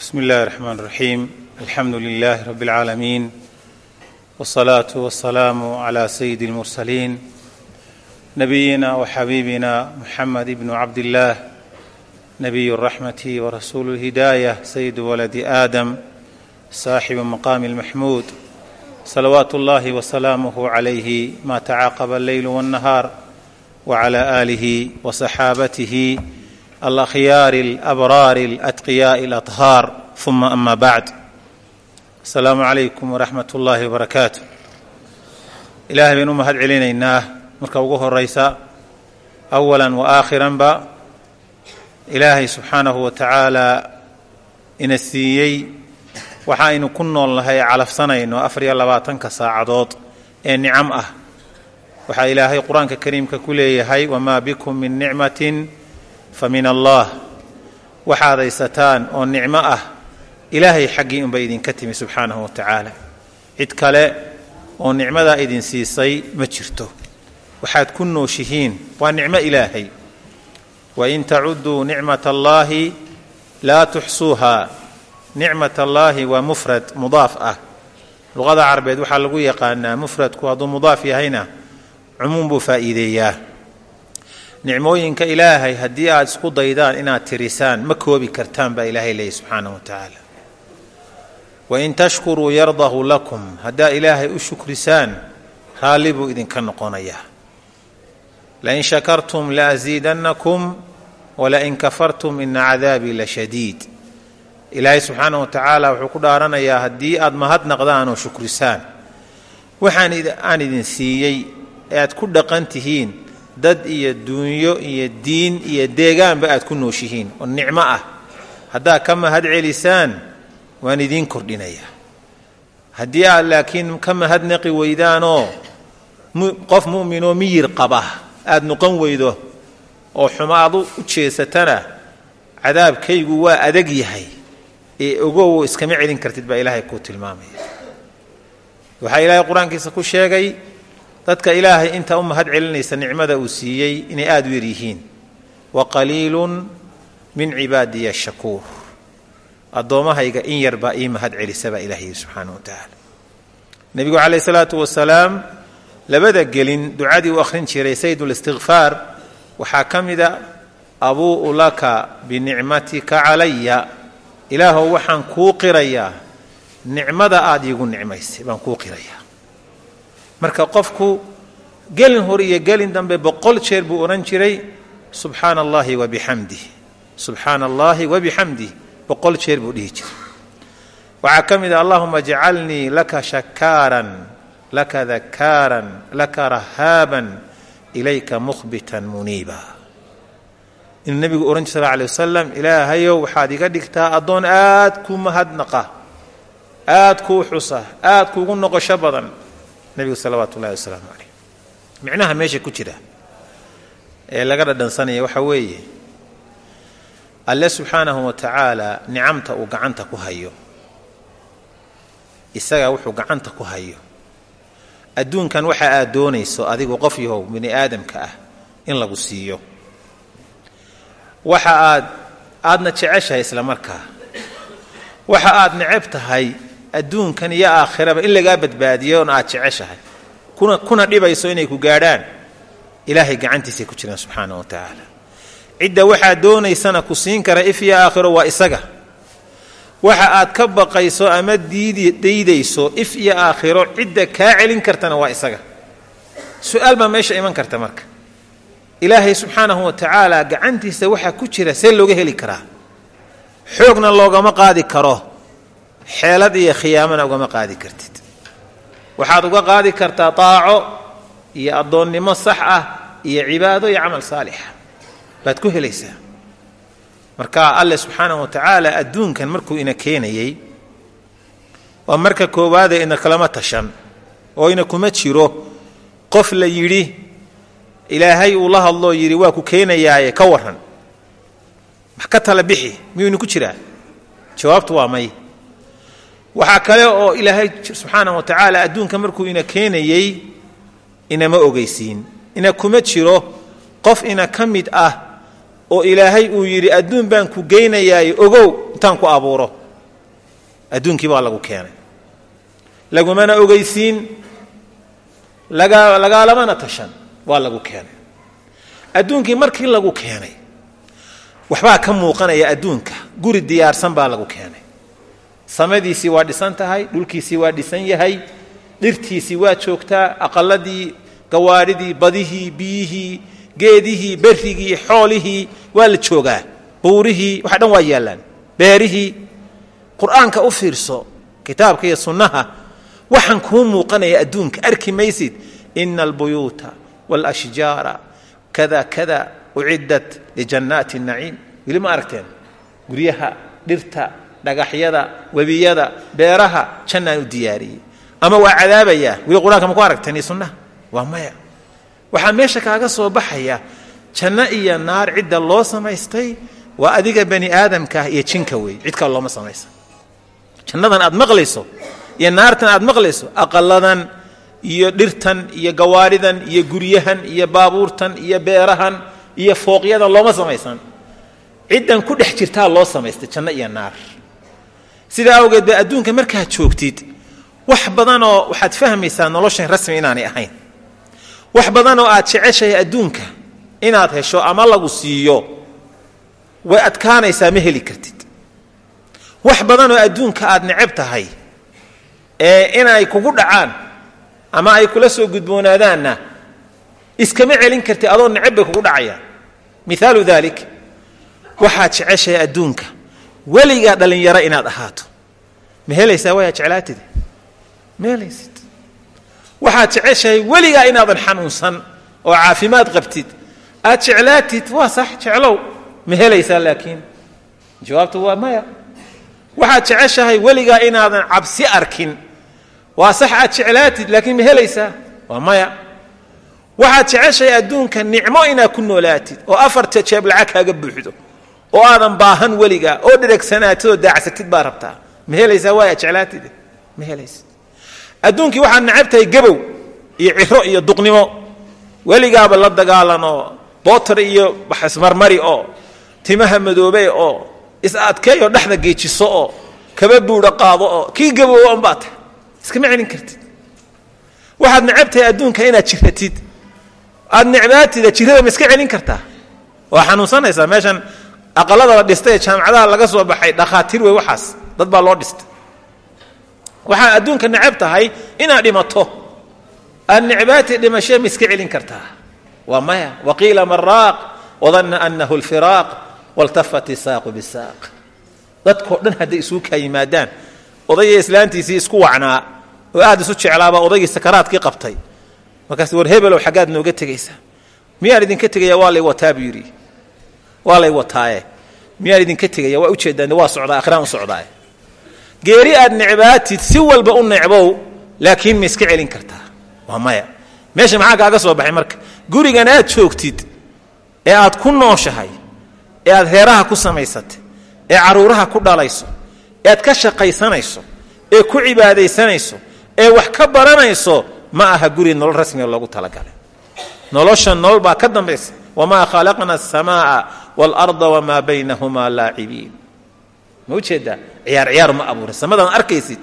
بسم الله الرحمن الرحيم الحمد لله رب العالمين والصلاة والسلام على سيد المرسلين نبينا وحبيبنا محمد بن عبد الله نبي الرحمة ورسول الهداية سيد ولد آدم صاحب مقام المحمود صلوات الله وسلامه عليه ما تعاقب الليل والنهار وعلى آله وصحابته الأخيار الأبرار الأتقياء الأطهار ثم أما بعد السلام عليكم ورحمة الله وبركاته ilaahay baynu u mahad celinaynaa marka ugu horaysa awalan wa aakhiranba ilaahay subxaanahu wa tacaalaa ina siiyey waxa aynu ku nool nahay calafsanayno afar iyo labaatanka saacadood ee nicam ah waxaa ilaahay qur-aanka kariimka ku leeyahay wamaa bikum min nicmatin fa min allah. Waxaad haysataan oo nicmo ah. Ilaahay xaggii unbay idinka timi subxaanahu wa tacaala. Cid kale oo nicmadaa idin siisay ma jirto. Waxaad ku nooshihiin waa nicmo ilaahay. Wain tacuduu nicmat allaahi laa tuxsuuhaa nicmat allaahi waa mufrad mudaaf ah. Luqada carabeed waxaa lagu yaqaanaa mufradku hadduu mudaaf yahayna cumuum buu faa'iideeyaa nicmooyinka ilaahay haddii aad isku daydaan inaad tirisaan ma koobi kartaan baa ilaahay leeyay subxaanahu wa tacaala. Wain tashkuruu yardahu lakum haddaa ilaahay u shukrisaan raalli buu idinka noqonayaa. Lain shakartum laasiidannakum walain kafartum ina cadaabii la shadiid. Ilaahay subxaanahu wa tacaala wuxuu ku dhaaranayaa haddii aad mahadnaqdaan oo shukrisaan waxaan aan idin siiyey ee aad ku dhaqan tihiin dad iyo duunyo iyo diin iyo deegaanba aad ku nooshihiin oo nicmo ah. Haddaa ka mahad celisaan waan idiin kordhinayaa haddii aad laakiin ka mahadnaqi weydaanoo qof mu'minoo miyir qaba aada noqon weydo oo xumaad u jeesatana cadaabkaygu waa adag yahay. Ee ogow iskama celin kartid baa ilaahay kuu tilmaamaya. Waxaa ilaahay qur'aankiisa ku sheegay dadka ilaahay inta u mahad celinaysa nicmada uu siiyey inay aada u yaryihiin wa qaliilun min cibaadiya ashakuur addoommahayga in yar baa ii mahad celisa baa ilaah yidhi subxaana wa tacaala. Nebigu calayh salaatu wasalaam labada gelin ducadii uu akhrin jiray saydulistikfaar waxaa ka mida abuu'u laka binicmatika calaya. Ilaahow waxaan kuu qirayaa nicmada aada iigu nicmaysay baan kuu qirayaa marka qofku gelin hor iyo gelin dambe boqol jeer buu odhan jiray subxaana allahi wa bixamdih subxaana allahi wa bixamdih boqol jeer buu dhihi jiray. Waxaa ka mid a allahuma jcalnii laka shakaaran laka dakaaran laka rahaaban ilayka mukhbitan muniiba. Inuu nebigu ohan jir sal alay wasalam ilaahayow waxaad iga dhigtaa addoon aad ku mahadnaqa aad kuu xusa aad kuugu noqosho badan nebigu salawaatu ullahi wasalaamu caleyh micnaha meesha ku jira ee laga dhadhansanaya waxaa weeye alle subxaanahu wa tacaala nicamta uu gacanta ku hayo isagaa wuxuu gacanta ku hayo. Adduunkan waxa aad doonayso adigu qof yahow bini aadamka ah in lagu siiyo. Waxa aad aadna jeceshahay isla markaa. Waxa aad necab tahay adduunkan iyo aakhiraba in lagaa badbaadiyo aad jeceshahay. Kuna kuna dhibayso inay ku gaadhaan. Ilaahay gacantiisay ku jiraan subxaana wa tacaala cidda waxaad doonaysana ku siin kara if iyo aakhiro waa isaga. Waxa aad ka baqayso ama diidi daydayso if iyo aakhiro cidda kaa celin kartana waa isaga. Su'aal baa meesha iman karta marka. Ilaahay subxaanahu wa tacaala gacantiisa waxaa ku jira see looga heli karaa. Xoogna loogama qaadi karo xeelad iyo khiyaamana ugama qaadi kartid. Waxaad uga qaadi kartaa daaco iyo addoonnimo sax ah iyo cibaado iyo camal saalixa baad ku helaysaa. Marka alle subxaanahu wa tacaala adduunkan markuu ina keenayey waa marka koowaadee ina kalama tashan oo ina kuma jiro qof la yidhi ilaahay uu la hadloo yidhi waa ku keenayaaye ka waran wax ka tala bixi miyuu ina ku jiraa? Jawaabtu waa may waxaa kale oo ilaahay subxaanahu wa tacaala adduunka markuu ina keenayey inama ogeysiin ina kuma jiro qof ina ka mid ah oo ilaahay uu yidhi adduun baan ku geynayaaye ogow intaan ku abuuro. Adduunkii baa lagu keenay. Lagumana ogeysiin laga lagaalamana tashan waa lagu keenay. Adduunkii markii lagu keenay waxbaa ka muuqanaya adduunka. Guri diyaarsan baa lagu keenay samadiisii waa dhisan tahay dhulkiisii waa dhisan yahay dhirtiisii waa joogtaa aqaladii gawaadhidii badihii biyihii geedihii berrigii xoolihii waa la joogaa. Buurihii waxa dhan waa yaallaan beerihii qur'aanka u fiirso kitaabka iyo sunnaha waxaan kuu muuqanaya adduunka. Arki maysid ina albuyuuta waalashjaara kada kada uciddat lijannaati naciim. Weli ma aragteen guryaha dhirta dhagaxyada webiyada beeraha jannaan u diyaariyey. Ama waa cadaabayaa weli qur'aanka ma ku aragteen iyo sunnaha waa maya. Waxaa meesha kaaga soo baxaya janno iyo naar cidda loo samaystay waa adiga bani aadamkaah iyo jinka weeye cid kale looma samaysa. Jannadan aad maqlayso iyo naartan aad maqlayso aqaladan iyo dhirtan iyo gawaaridan iyo guryahan iyo baabuurtan iyo beerahan iyo fooqyadan looma samaysan ciddan ku dhex jirtaa loo samaystay janno iyo naar sidaa awgeed ba adduunka markaad joogtid wax badanoo waxaad fahmaysaa noloshan rasmi inaanay ahayn. Wax badanoo aad jeceshahay adduunka inaad hesho ama lagu siiyo way adkaanaysaa ma heli kartid. Wax badanoo adduunka aad necab tahay ee inay kugu dhacaan ama ay kula soo gudboonaadaanna iskama celin kartid adoo necab bay kugu dhacayaan. Mihaalu daalik waxaad jeceshahay adduunka weligaa dhallinyaro inaad ahaato. Ma helaysaa wayaa jeclaatid? Waxaad jeceshahay weligaa inaadan xanuunsan oo caafimaad qabtid. Aad jeclaatid waa sax jeclow. Ma laakiin? Jawaabtu waa maya. Waxaad jeceshahay weligaa inaadan cabsi arkin. Waa sax aad jeclaatid laakiin ma waa maya. Waxaad jeceshahay adduunka nicmo inaad ku noolaatid oo afarta jeeb kaaga buuxdo oo aadan baahan weligaa oo dheregsanaatid oo daacsatid baa rabtaa. Ma helaysaa waaya jeclaatid? Ma helaysid adduunkii waxaad necab tahay gabow iyo ciro iyo duqnimo. Weligaaba la dagaalan oo bootar iyo ismarmari oo timaha madoobe oo is adkeey oo dhexda geejiso oo kaba buudha qaado oo kii gabow on baa tahay. Iskama celin kartid. Waxaad necab adduunka inaad jiratid. Aad necbaatida jirada ma iska celin kartaa. Waa xanuunsanaysaa meeshan aqalada la dhistay ee jaamacadaha laga soo baxay dhakhaatiir wey waxaas. Dad baa loo dhistay. Waxaad adduunka necab tahay inaad dhimato. Aad necbaati dhimashee ma iska celin kartaa. Waa maya. Waqiila maraaq wadanna anahu lfiraaq waltafat isaaqu bisaaq dadkao dhan hadday isuu kaa yimaadaan odayga islaantiisii isku wacnaa oo aad isu jeclaabaa odaygii sakaraadkii qabtay. Markaas war hebelow xaggaad nooga tegaysaa miyaan idinka tegaya waa lay wataa buu yidhi waa lay wataaye miyaan idinka tegaya? Waa ujeedaan waa socdaa akhraan u geeri aad necbaatid si walba u necbow laakiin ma iska celin kartaa. Waa maya. Meesha maxaa kaaga soo baxay marka? Gurigan aad joogtid ee aad ku nooshahay ee aad reeraha ku samaysatay ee caruuraha ku dhalayso ee aad ka shaqaysanayso ee ku cibaadaysanayso ee wax ka baranayso ma aha guri nolol rasmiga loogu talagalay. Nolosha nolol baa ka dambaysa wamaa khalaqna aلsamaaa wاlarda wamaa baynahumaa laacibiin ma u jeedaa ciyaar ciyaar ma abuurin samadaan arkaysid.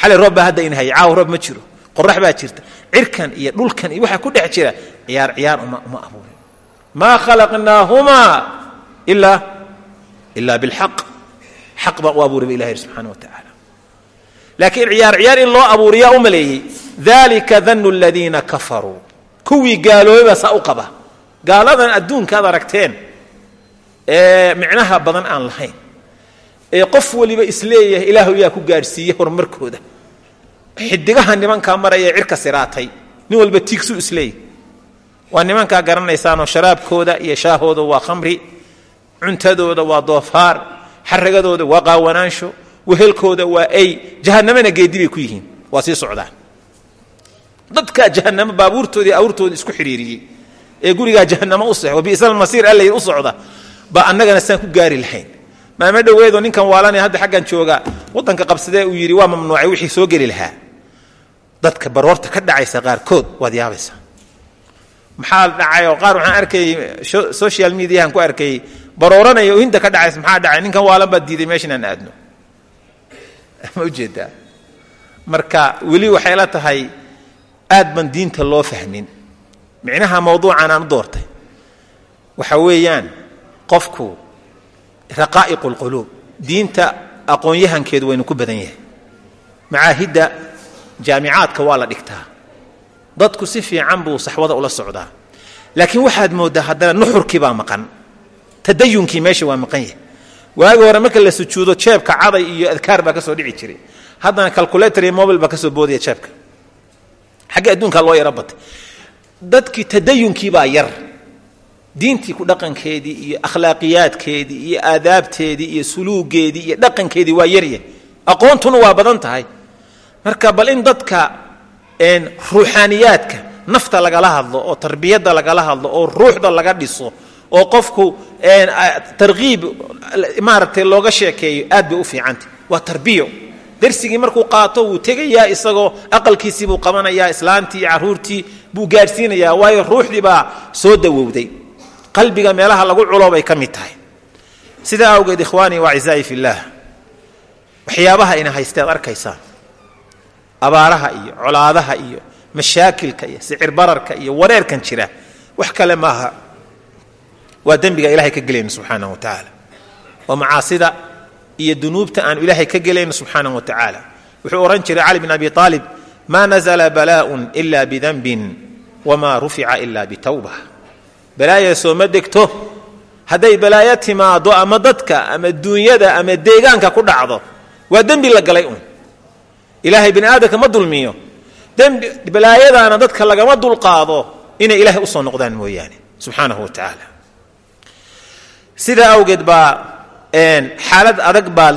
Xalay roob baa hadda inhay caaw roob ma jiro. Qorax baa jirta. Cirkan iyo dhulkan iyo waxaa ku dhex jira ciyaar ciyaar uma abuurin maa khalaqnaahumaa ilaa ilaa bilxaq xaq baan u abuuray ba ilahi subxana wa tacaala laakiin ciyaar ciyaar in loo abuuriyaa u maleeyey dalika danu aladiina kafaruu. Kuwii gaaloobay baa saa u qaba. Gaaladan adduunka ad aragteen ee micnaha badan aan lahayn. Ee qof waliba is leeyahay ilaahu yaa ku gaadhsiiyey horumarkooda. Xidigaha nimankaa maraya cirka siraatay nin walba tiigsuu isleeyahy waa nimankaa garanaysaanoo sharaabkooda iyo shaahooda waa khamri cuntadooda waa doofaar xaragadooda waa qaawanaansho wehelkooda waa ay jahanamana geedi bay ku yihiin. Waa sii socdaan. Dadkaa jahanamo baabuurtoodii awrtooda isku xidhiiriyey ee gurigaa jahanamo u sex wabiisalmasiir alla u socda baa annagana saan ku gaari lahayn. Maama dhoweedo ninkan waalane hadda xaggan jooga waddanka qabsadee uu yidhi waa mamnuucay wixii soo geli lahaa. Dadka baroorta ka dhacaysa qaarkood waad yaabaysaa. Maxaa dhacayoo qaar waxaan arkayay social mediahan ku arkayay barooranaya oo hinda ka dhacaysa maxaa dhacay? Ninkan waalan baad diiday meesha inaan aadno. Ma u jeedaa marka weli waxay la tahay aad ban diinta loo fahmin. Micnaha mawduucan aan u doortay. Waxa weeyaan qofku raqaa'iqu lquluub diinta aqoon-yahankeedu waynu ku badan yahay. Macaahidda jaamicaadka waa la dhigtaa. Dadku si fiican buu saxwada ula socdaa. Laakiin waxaad mooddaa haddana nuxurkii baa maqan. Tadayunkii meesha waa maqan yahay. Waagi hore marka la sujuudo jeebka caday iyo adkaar baa ka soo dhici jiray. Haddana calculator iyo mobil baa ka soo boodaya jeebka. Xagga adduunkaa loo yaro batay. Dadkii tadayunkii baa yar diintii ku dhaqankeedii iyo akhlaaqiyaadkeedii iyo aadaabteedii iyo suluugeedii iyo dhaqankeedii waa yaryahay aqoontuna waa badan tahay. Marka bal in dadka ruuxaaniyaadka nafta lagala hadlo oo tarbiyadda lagala hadlo oo ruuxda laga dhiso oo qofku tarkiib maaragtay looga sheekeeyo aad bay u fiicantah waa tarbiyo. Darsigii markuu qaato wuu tegayaa isagoo aqalkiisii buu qabanayaa islaantii caruurtii buu gaadhsiinayaa waayo ruuxdii baa soo dawowday qalbiga meelaha lagu culo bay ka mid tahay. Sidaa awgeed ikhwaanii wacizaai fillaah waxyaabaha ina haysteed arkaysaan. Abaaraha iyo colaadaha iyo mashaakilka iyo sicir bararka iyo wareerkan jira. Wax kale maaha. Waa dembiga ilahay ka gelayno subxaanahu wa tacaala. Waa macaasida iyo dunuubta aanu ilaahay ka gelayno subxaanahu wa tacaala. Wuxuu odhan jiray cali bin abi aalib maa nazla balaaءun ila bidanbin wma rufica ila bitawba balaaya sooma degto? Hadday balaayo timaado ama dadka ama duunyada ama deegaanka ku dhacdo waa dembi la galay un ilaahay bini aadamka ma dulmiyo. Dembi balaayadaana dadka lagama dulqaado inay ilaahay u soo noqdaan mooyaane subxaanahu wa tacaala. Awgeed baa xaalad adag baa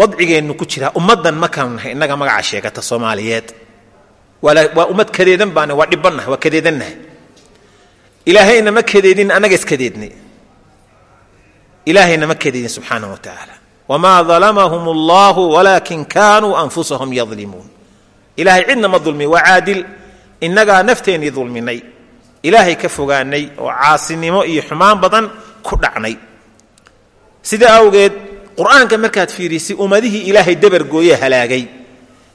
wadcigeennu ku jira. Ummaddan nahay innaga magaca sheegata soomaaliyeed. Waa ummad kadeedan baana waa dhibbannaha waa kadeedannaha ilaahayna ma kadeedin annaga iskadeednay ilaahayna ma kadeedin subxaanahu wa tacaala wamaa dalamahum allahu walaakin kaanuu anfusahum yadlimuun ilaahay cidna ma dulmiy waa caadil innagaa nafteennii ilaahay ka fogaanay oo caasinimo iyo xumaan badan ku dhacnay sidaa awgeed qur'aanka markaad fiirisay ummadihii ilaahay dabargooye halaagay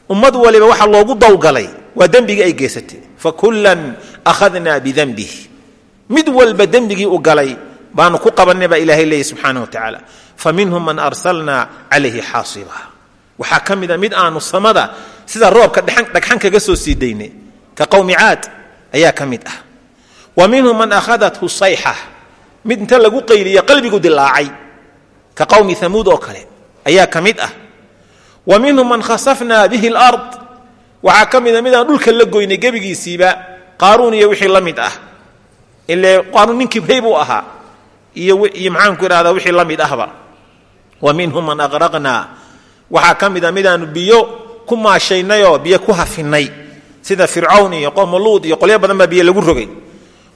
ummad waliba waxa loogu dawgalay waa dembigii ay geysatay fakullan akhadnaa bidanbih mid walba dembigii u galay baanu ku qabannay baa ilaahay leeyahy subxaana wa tacaala. Fa man arsalnaa calayhi xaasiba. Waxaa ka mid aanu samada sida roobka dhagxan kaga soo sii ka qowmi caad ayaa ka mid ah. Wa minhum man akhadathu sayxa mid inta lagu qayliya qalbigu dilaacay ka qowmi hamuud oo kale ayaa ka mid ah. Wa minhum man khasafnaa bihi alard waxaa ka mida midaan dhulka la goynay gebigiisiiba qaaruun iyo wixii la mid ah ile qaaruun nin kibrey buu ahaa. Iyo maxaanku idhahdaa wixii la mid ahba. Wa minhum man aqraqnaa waxaa ka mida midaanu biyo ku maashaynayoo biyo ku hafinay sida fircawn iyo qowma luud iyo qolyo badan baa biyo lagu rogay.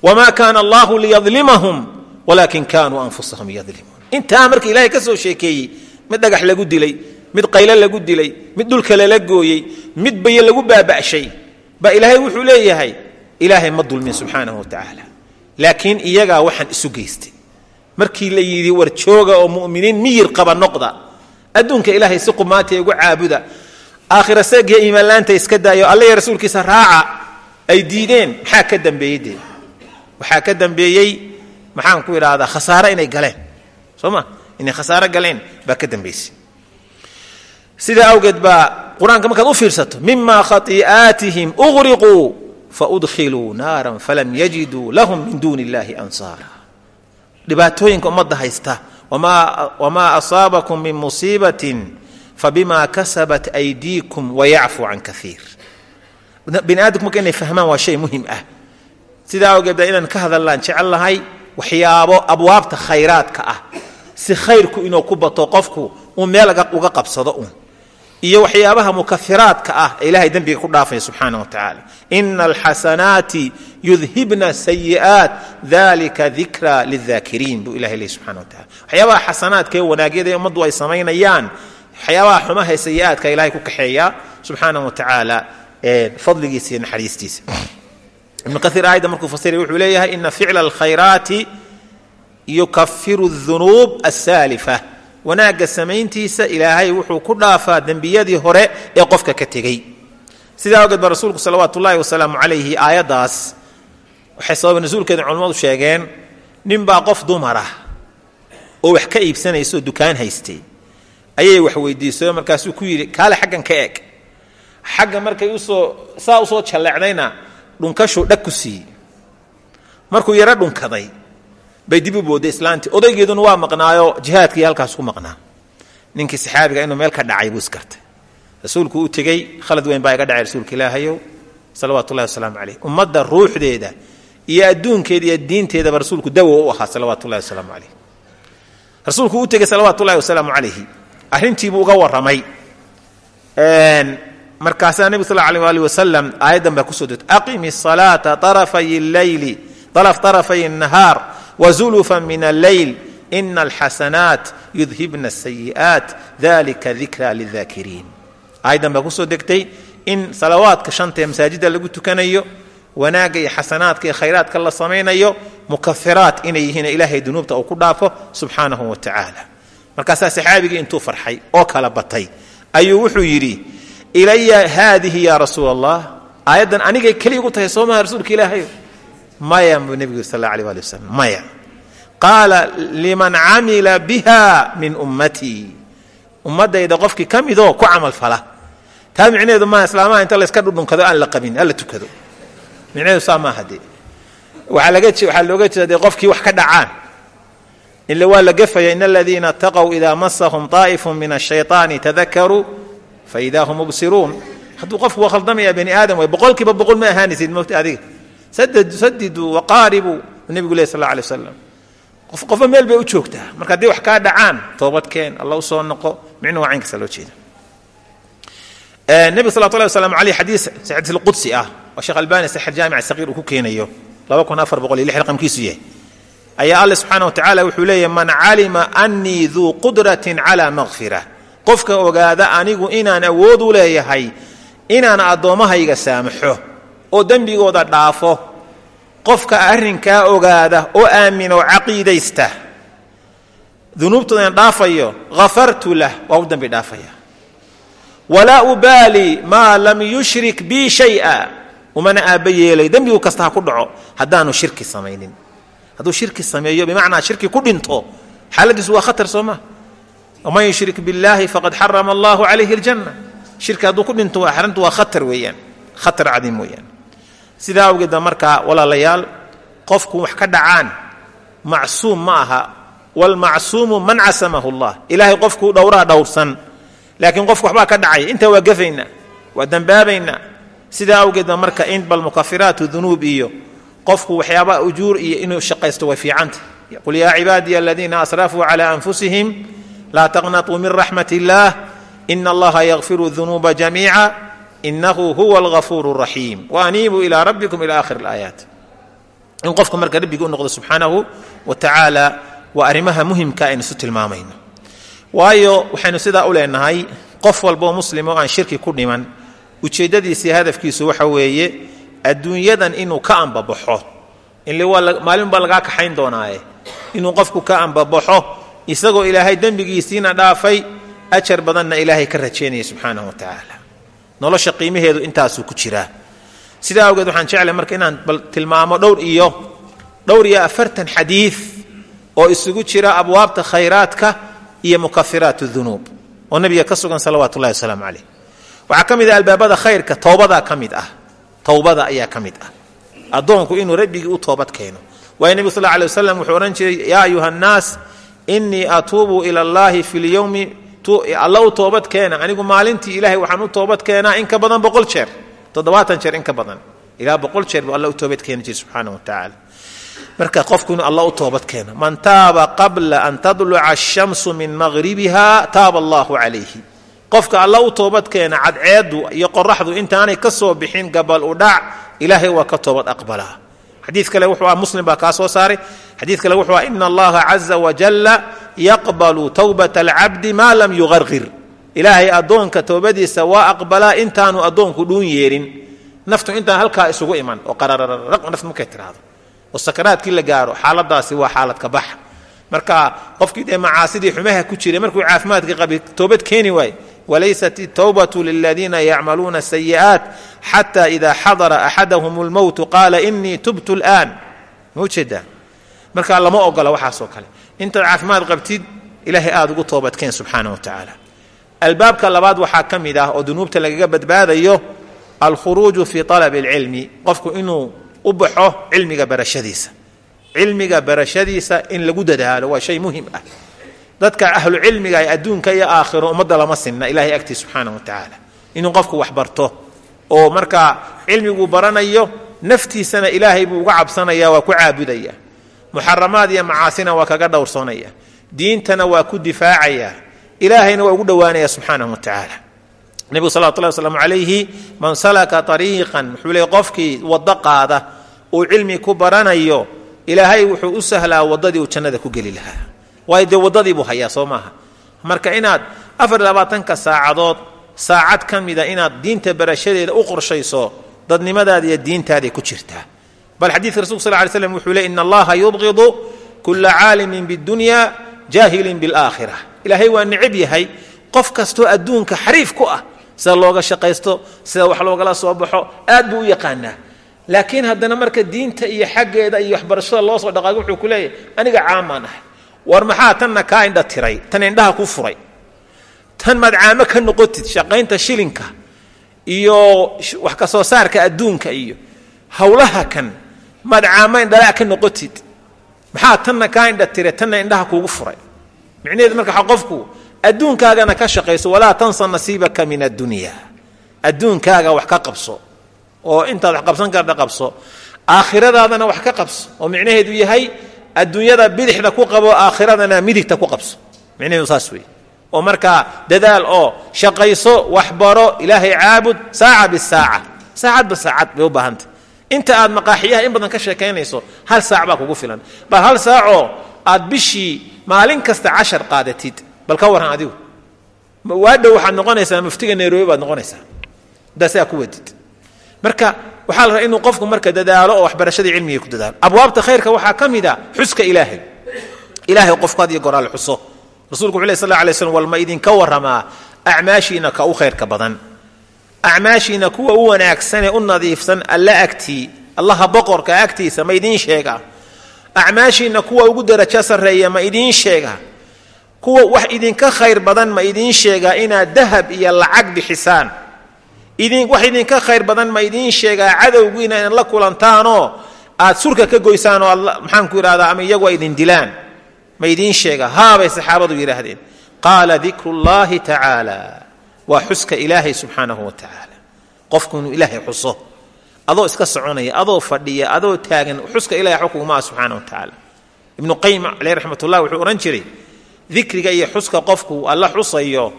Wamaa kaana allahu liyadlimahum walaakin kaanuu anfusahum yadlimuun. Intaa marka ilaahay ka soo sheekeeyey mid dhagax lagu dilay mid qayle lagu dilay mid dhulka lala gooyey mid bayo lagu baaba'shay baa ilaahay wuxuu leeyahay ilaahay ma dulmin subxaanahu wa tacaala laakiin iyagaa waxaan isu geystay. Markii la yidhi war jooga oo mu'miniin miyir qaba noqda. Adduunka ilaahay si qumaatay ugu caabuda. Aakhira seegiyo iimaanlaanta iska daayo. Alle iyo rasuulkiisa raaca. Ay diideen. Maxaa ka dambeeyey? Dee waxaa ka dambeeyey maxaan ku idhaahdaa khasaare inay galeen. Soo ma? Inay khasaare galeen baa ka dambaysay sidaa awgeed baa qur'aanka markaad u fiirsato mima khati'aatihim uqriquu faudkhiluu naaran falam yajiduu lahum min duuni illahi ansaara dhibaatooyinka ummadda haysta. wamaa asaabakum min musiibatin fabima kasabat aydiikum wayacfu can kaiir bini aadamku marka inay fahmaan waa shay muhiim ah sidaa awgeed inaan ka hadallaan jecel waxyaabo abwaabta khayraadka ah si khayrku inuu ku bato qofku uu meel uga qabsado uun iyo waxyaabaha mukafiraadka ah ee ilahay dembiga ku dhaafaya subxaana wa ina alxasanaati yudhibna sayi'aat dalika dikra lildaakiriin buu ilahay leey subxana wa waxyaabaha xasanaadka ee wanaagyada ee ummaddu ay samaynayaan waxyaabaha xumaha ee sayi'aadka ilahay ku kaxeeya subxaana wa fadligiisa iyo naxariistiisa. Ibnu kaiir aayadda markuu fasiray wuxuu leeyahay ina ficla alkhayraati yukafiru dunuub asaalifa wanaagga samayntiisa ilaahay wuxuu ku dhaafaa dembiyadii hore ee qofka ka tegey. Sidaa ogeed ba rasuulku salawaatu wasalaamu calayhi aayaddaas waxay sababa nasuulkeeda culammadu sheegeen ninbaa qof dumar ah oo wax ka iibsanaysaoo dukaan haystay. Ayay wax weydiisay markaasuu ku yidhi kaale xaggan ka eeg. Xagga markay u soo saa u soo jalleecdayna dhunkashuu dhag ku siiyey markuu yaro dhunkaday bay dib u booday islaantii. Odaygeeduna waa maqnaayoo jihaadkii halkaas ku maqnaa. Ninkii saxaabiga inuu meel ka dhacay buu iskartay. Rasuulku u tegey khalad weyn baa iga dhacay rasuulka ilaahayow salawaatu wasalaamu caleyh ummadda ruuxdeeda iyo adduunkeeda iyo diinteedaba rasuulku dawo u ahaa salawaatullahi wasalaamu caleyh rasuulku u tegey salawaatullahi wasalaamu calayhi. Arrintiibuu uga warramay. Markaasaa nebigu sal aleh ali wasalam aayaddan baa ku soo degtay aqimi salaata arafay leyli arafay nahaar wzulfa min alleyl ina alxasanaat yudhibna asayi'aat dalika dikra lidaakiriin aayaddan baa ku soo degtay in salawaadka shanta ee masaajidda lagu tukanayo wanaagga iyo xasanaadka iyo khayraadka la samaynayo mukafiraat inay yihiin ilaahay dunuubta uu ku dhaafo subxaanahu wa tacaala markaasaa saxaabigii intuu farxay oo kala batay ayuu wuxuu yidhi ilaya haadihi ya rasuul allah aayaddan anigay keliya ugu tahay soo maha rasuulka ilaahay maya buu nebigu sal alla aleh ali wasalam maya. Qaala liman camila biha min ummatii ummadayda qofkii ka midoo ku camal fala. Taa micnaheedu maaha islaamaha inta layska dhudhunkado aan la qabin aan la tukado. Micnaheedu saa maaha dee. Waxaa looga jeeda qofkii wax ka dhacaan. Ila waa la gefaya in aladiina ataqow idaa masahum طaa'ifu min ashayطaani tadakaruu faidaa hum mubsiruun hadduu qofku waa khaldamayaa bani aadam way boqolkiiba boqol ma ahaanaysid mota adiga sadiduu waqaaribuu nebigu leh sal alay waslam qof qofba meel bay u joogtaa. Marka haddii wax kaa dhacaan toobadkeen alla u soo noqo micnuhu waa caynkaasa loo jeeda. Nebiga salawatu llahi waslamu aleyh xadiis xadiis alqudsi ah oo sheekh albani saxir jaamic saqiir uu ku keenayo raqamkiisu yahay. Ayaa alle subxaana wa tacala wuxuu leeyahy man calima anii duu qudratin cala makfira qofka ogaada anigu inaan awood u leeyahay inaan addoommahayga saamaxo oo dembigooda dhaafo. Qofka arrinkaa ogaada oo aamina oo caqiidaysta. Dunuubtoodan dhaafayo hafartu lah waa u dembi dhaafaya. Walaa ubaali maa lam yushrik bii shaya. Umana aabba yeelay dembigu kasta ha ku dhaco haddaanu shirki samaynin. Hadduu shirki sameeyo bimacnaa shirki ku dhinto xaaladiisu waa khatar soo maa waman yushrik biاllahi faqad xarama allahu calayhi اljanna shirki hadduu ku dhinto arrintu waa khatar weeyaan khatar cadiim weeyaan sidaa awgeed ba markaa walaalayaal qofku wax ka dhacaan macsuum ma aha. Waalmacsuumu man casamahu allah. Ilaahay qofkuu dhowraa dhowrsan. Laakiin qofku waxbaa ka dhacaya intaa waa gafaynaa waa dembaabaynaa sidaa awgeed ba marka in bal mukafiraatu dunuub iyo qofku waxyaabaa ujuur iyo inuu shaqaysto way fiicanta qul yaa cibaadiya aladiina asrafuu cala anfusihim laa taqnatuu min raxmat illaah. Ina allaha yakfiru dunuuba jamiica inahu huwa algafuur raxiim waaniibuu ilaa rabbikum ila akhir alaayaat in qofku marka rabbigi u noqdo subxaanahu wa tacaala waa arrimaha muhimka aynu isu tilmaamayno waayo waxaynu sidaa u leenahay qof walboo muslim oo aan shirki ku dhiman ujeeddadiisii hadafkiisu waxa weeye adduunyadan inuu ka ambabaxo ile maalin baa lagaa kaxayn doonaaye inuu qofku ka ambabaxo isagoo ilaahay dembigiisiina dhaafay ajar badanna ilaahay ka rajaynaya subxaanahu wa tacaala nolosha qiimaheedu intaasuu ku jiraa sidaa awgeed waxaan jeclay marka inaan bal tilmaamo dhowr iyo dhowr iyo afartan xadiid oo isugu jira abwaabta khayraadka iyo mukafiraat dunuub oo nabiga ka sugan salawaatu ullahi wasalaamu caleyh waxaa ka mid ah albaabada khayrka towbadaa ka mid ah. Towbada ayaa ka mid ah. Addoonku inuu rabbigii u toobad keeno. Waayo nebigu sal alay wasalam wuxuu odhan jiray yaa ayuha annaas inii atuubu ila allahi fi lyowmi alla u toobad keena. Anigu maalintii ilaahay waxaan u toobad keenaa in ka badan boqol jeer. Toddobaatan jeer in ka badan. Ilaa boqol jeer buu alla u toobad keeni jira subxaana wa tacaala marka qofku inuu alla u toobad keeno man taaba qabla an tadluca ashamsu min maqhribiha taaba allahu calayhi qofka alla u toobad keena cadceeddu iyo qoraxdu intaanay ka soo bixin gabal u dhac ilaahay waa ka toobad aqbalaa xadiid kale wuxuu ah muslim baa kaa soo saaray. Xadiid kale wuxuu ah ina allaha caza wajalla yaqbalu towbata alcabdi maa lam yuqarqir ilaahay addoonka toobadiisa waa aqbalaa intaanu addoonku dhuun yeerin. Naftu intaan halkaa isugu iman oo qararararaq naftu markay tidhaahdo. Oo sakaraadkii la gaaro xaaladaasi waa xaalad ka baxa. Marka qofkii dee macaasidii xumaha ku jiray markuu caafimaadka qabi toobad keeni waaye. Walaysat itowbatu liladiina yacmaluuna sayi'aat xata idaa xadara axadahum almowtu qaala inii tubtu اlآan maujeedaa marka lama ogola waxaasoo kale intaad caafimaad qabtid ilaahay aad ugu toobadkeen subxaana wa tacaala. Albaabka labaad waxaa ka mid ah oo dunuubta lagaga badbaadayo alkhuruuju fii alabi alcilmi qofku inuu u baxo cilmiga barashadiisa. Cilmiga barashadiisa in lagu dadaalo waa shay muhiim ah. Dadka ahlucilmiga ee adduunka iyo aakhiro ummadda lama sinna ilahay agtiis subxaana wa tacaala. Inuu qofku wax barto oo markaa cilmiguu baranayo naftiisana ilaahay buu uga cabsanaya waa ku caabudaya muxaramaad iyo macaasina waa kaga dhowrsoonaya. Diintana waa ku difaacaya. Ilaahayna waa ugu dhowaanaya subxaanahu wa tacaala. Nebigu salawatu llahi waslamu calayhi man salaka ariiqan wuxuu leey qofkii waddo qaada uu cilmi ku baranayo ilaahay wuxuu u sahlaa waddadii uu jannada ku geli lahaa. Waayo dee waddadii buu hayaa soo maaha. Marka inaad afar labaatanka saacadood saacad ka mida inaad diinta barashadeeda u qorshayso dadnimadaada iyo ku jirtaa bal xadiidka rasulka sal ly slam wuxuu le in allaha yubqidu kula caalimin bidunya jaahilin bilaakhira ilaahay waa necab yahay qof kastoo adduunka xariif ku ah sida looga shaqaysto sida wax loogala soo baxo aad buu u yaqaanaa. Laakiin haddana marka diinta iyo xaggeeda iyo waxbarashada loo soo dhaqaago wuxuu ku leeyahay aniga caamaan ahay war maxaa tanna kaa indha tiray tan indhaha ku furay? Tan madcaamo ka noqotid shaqaynta shilinka iyo wax ka soo saarka adduunka iyo howlaha kan madcaamo indhalaa ka noqotid. Maxaa tanna kaa indha tiray tanna indhaha kuugu furay. Micnaheedu marka qofku adduunkaagana ka shaqayso walaa tansa nasiibaka min addunya. Adduunkaaga wax ka qabso oo intaad wax qabsan karta qabso aakhiradaadana wax ka qabso oo micnaheedu yahay adduunyada bidixda ku qabo aakhiradana midigta ku qabso. Micnaheedu saas wey oo markaa dadaal oo shaqayso waxbaro ilaahay caabud saaca bisaaca saacadba saacad bay u baahanta inta aad maqaaxiyaha in badan ka sheekaynayso hal saac baa kugu filan. Bal hal saacoo aad bishii maalin kasta cashar qaadatid bal ka warran adigu. Waadhow waxaad noqonaysaa muftiga nairobi baad noqonaysaa. Haddaa ku wadid. Marka waxaa la rabaa inuu qofku marka dadaalo oo waxbarashadii cilmiga ku dadaalo. Abwaabta khayrka waxaa ka mid a xuska ilaahay. Ilahay qofku iyo goraal xuso. Rasulku wuxu ley sal la alay slm wal ma idinka warramaa acmaashiina ka u khayrka badan acmaashiina kuwa u wanaagsanee u nadiifsan alla agtii allaha boqorka agtiisa ma idiin sheega. Acmaashiina kuwa ugu darajo sarreeya ma idiin sheega. Kuwa wax idinka khayr badan ma idiin sheegaa inaad dahab iyo lacag bixisaan. Wax idinka khayr badan ma idiin sheegaa cadowgiina inaad la kulantaanoo aad surka ka goysaan oo maxaanku idhahdaa ama iyagu idin dilaan. Ma idiin sheega. Haabay saxaabadu yidhaahdeen. Qaala dikru llahi tacaala waa xuska ilaahay subxaanahu wa tacaala qofku inuu ilaahay xuso. Adoo iska soconaya adoo fadhiya adoo taagan xuska ilahay waxba kugumaa subxaana wa tacaala ibnu qayim caleyh raxmat ullah wuxuu odhan jiray dikriga iyo xuska qofku alla xusayo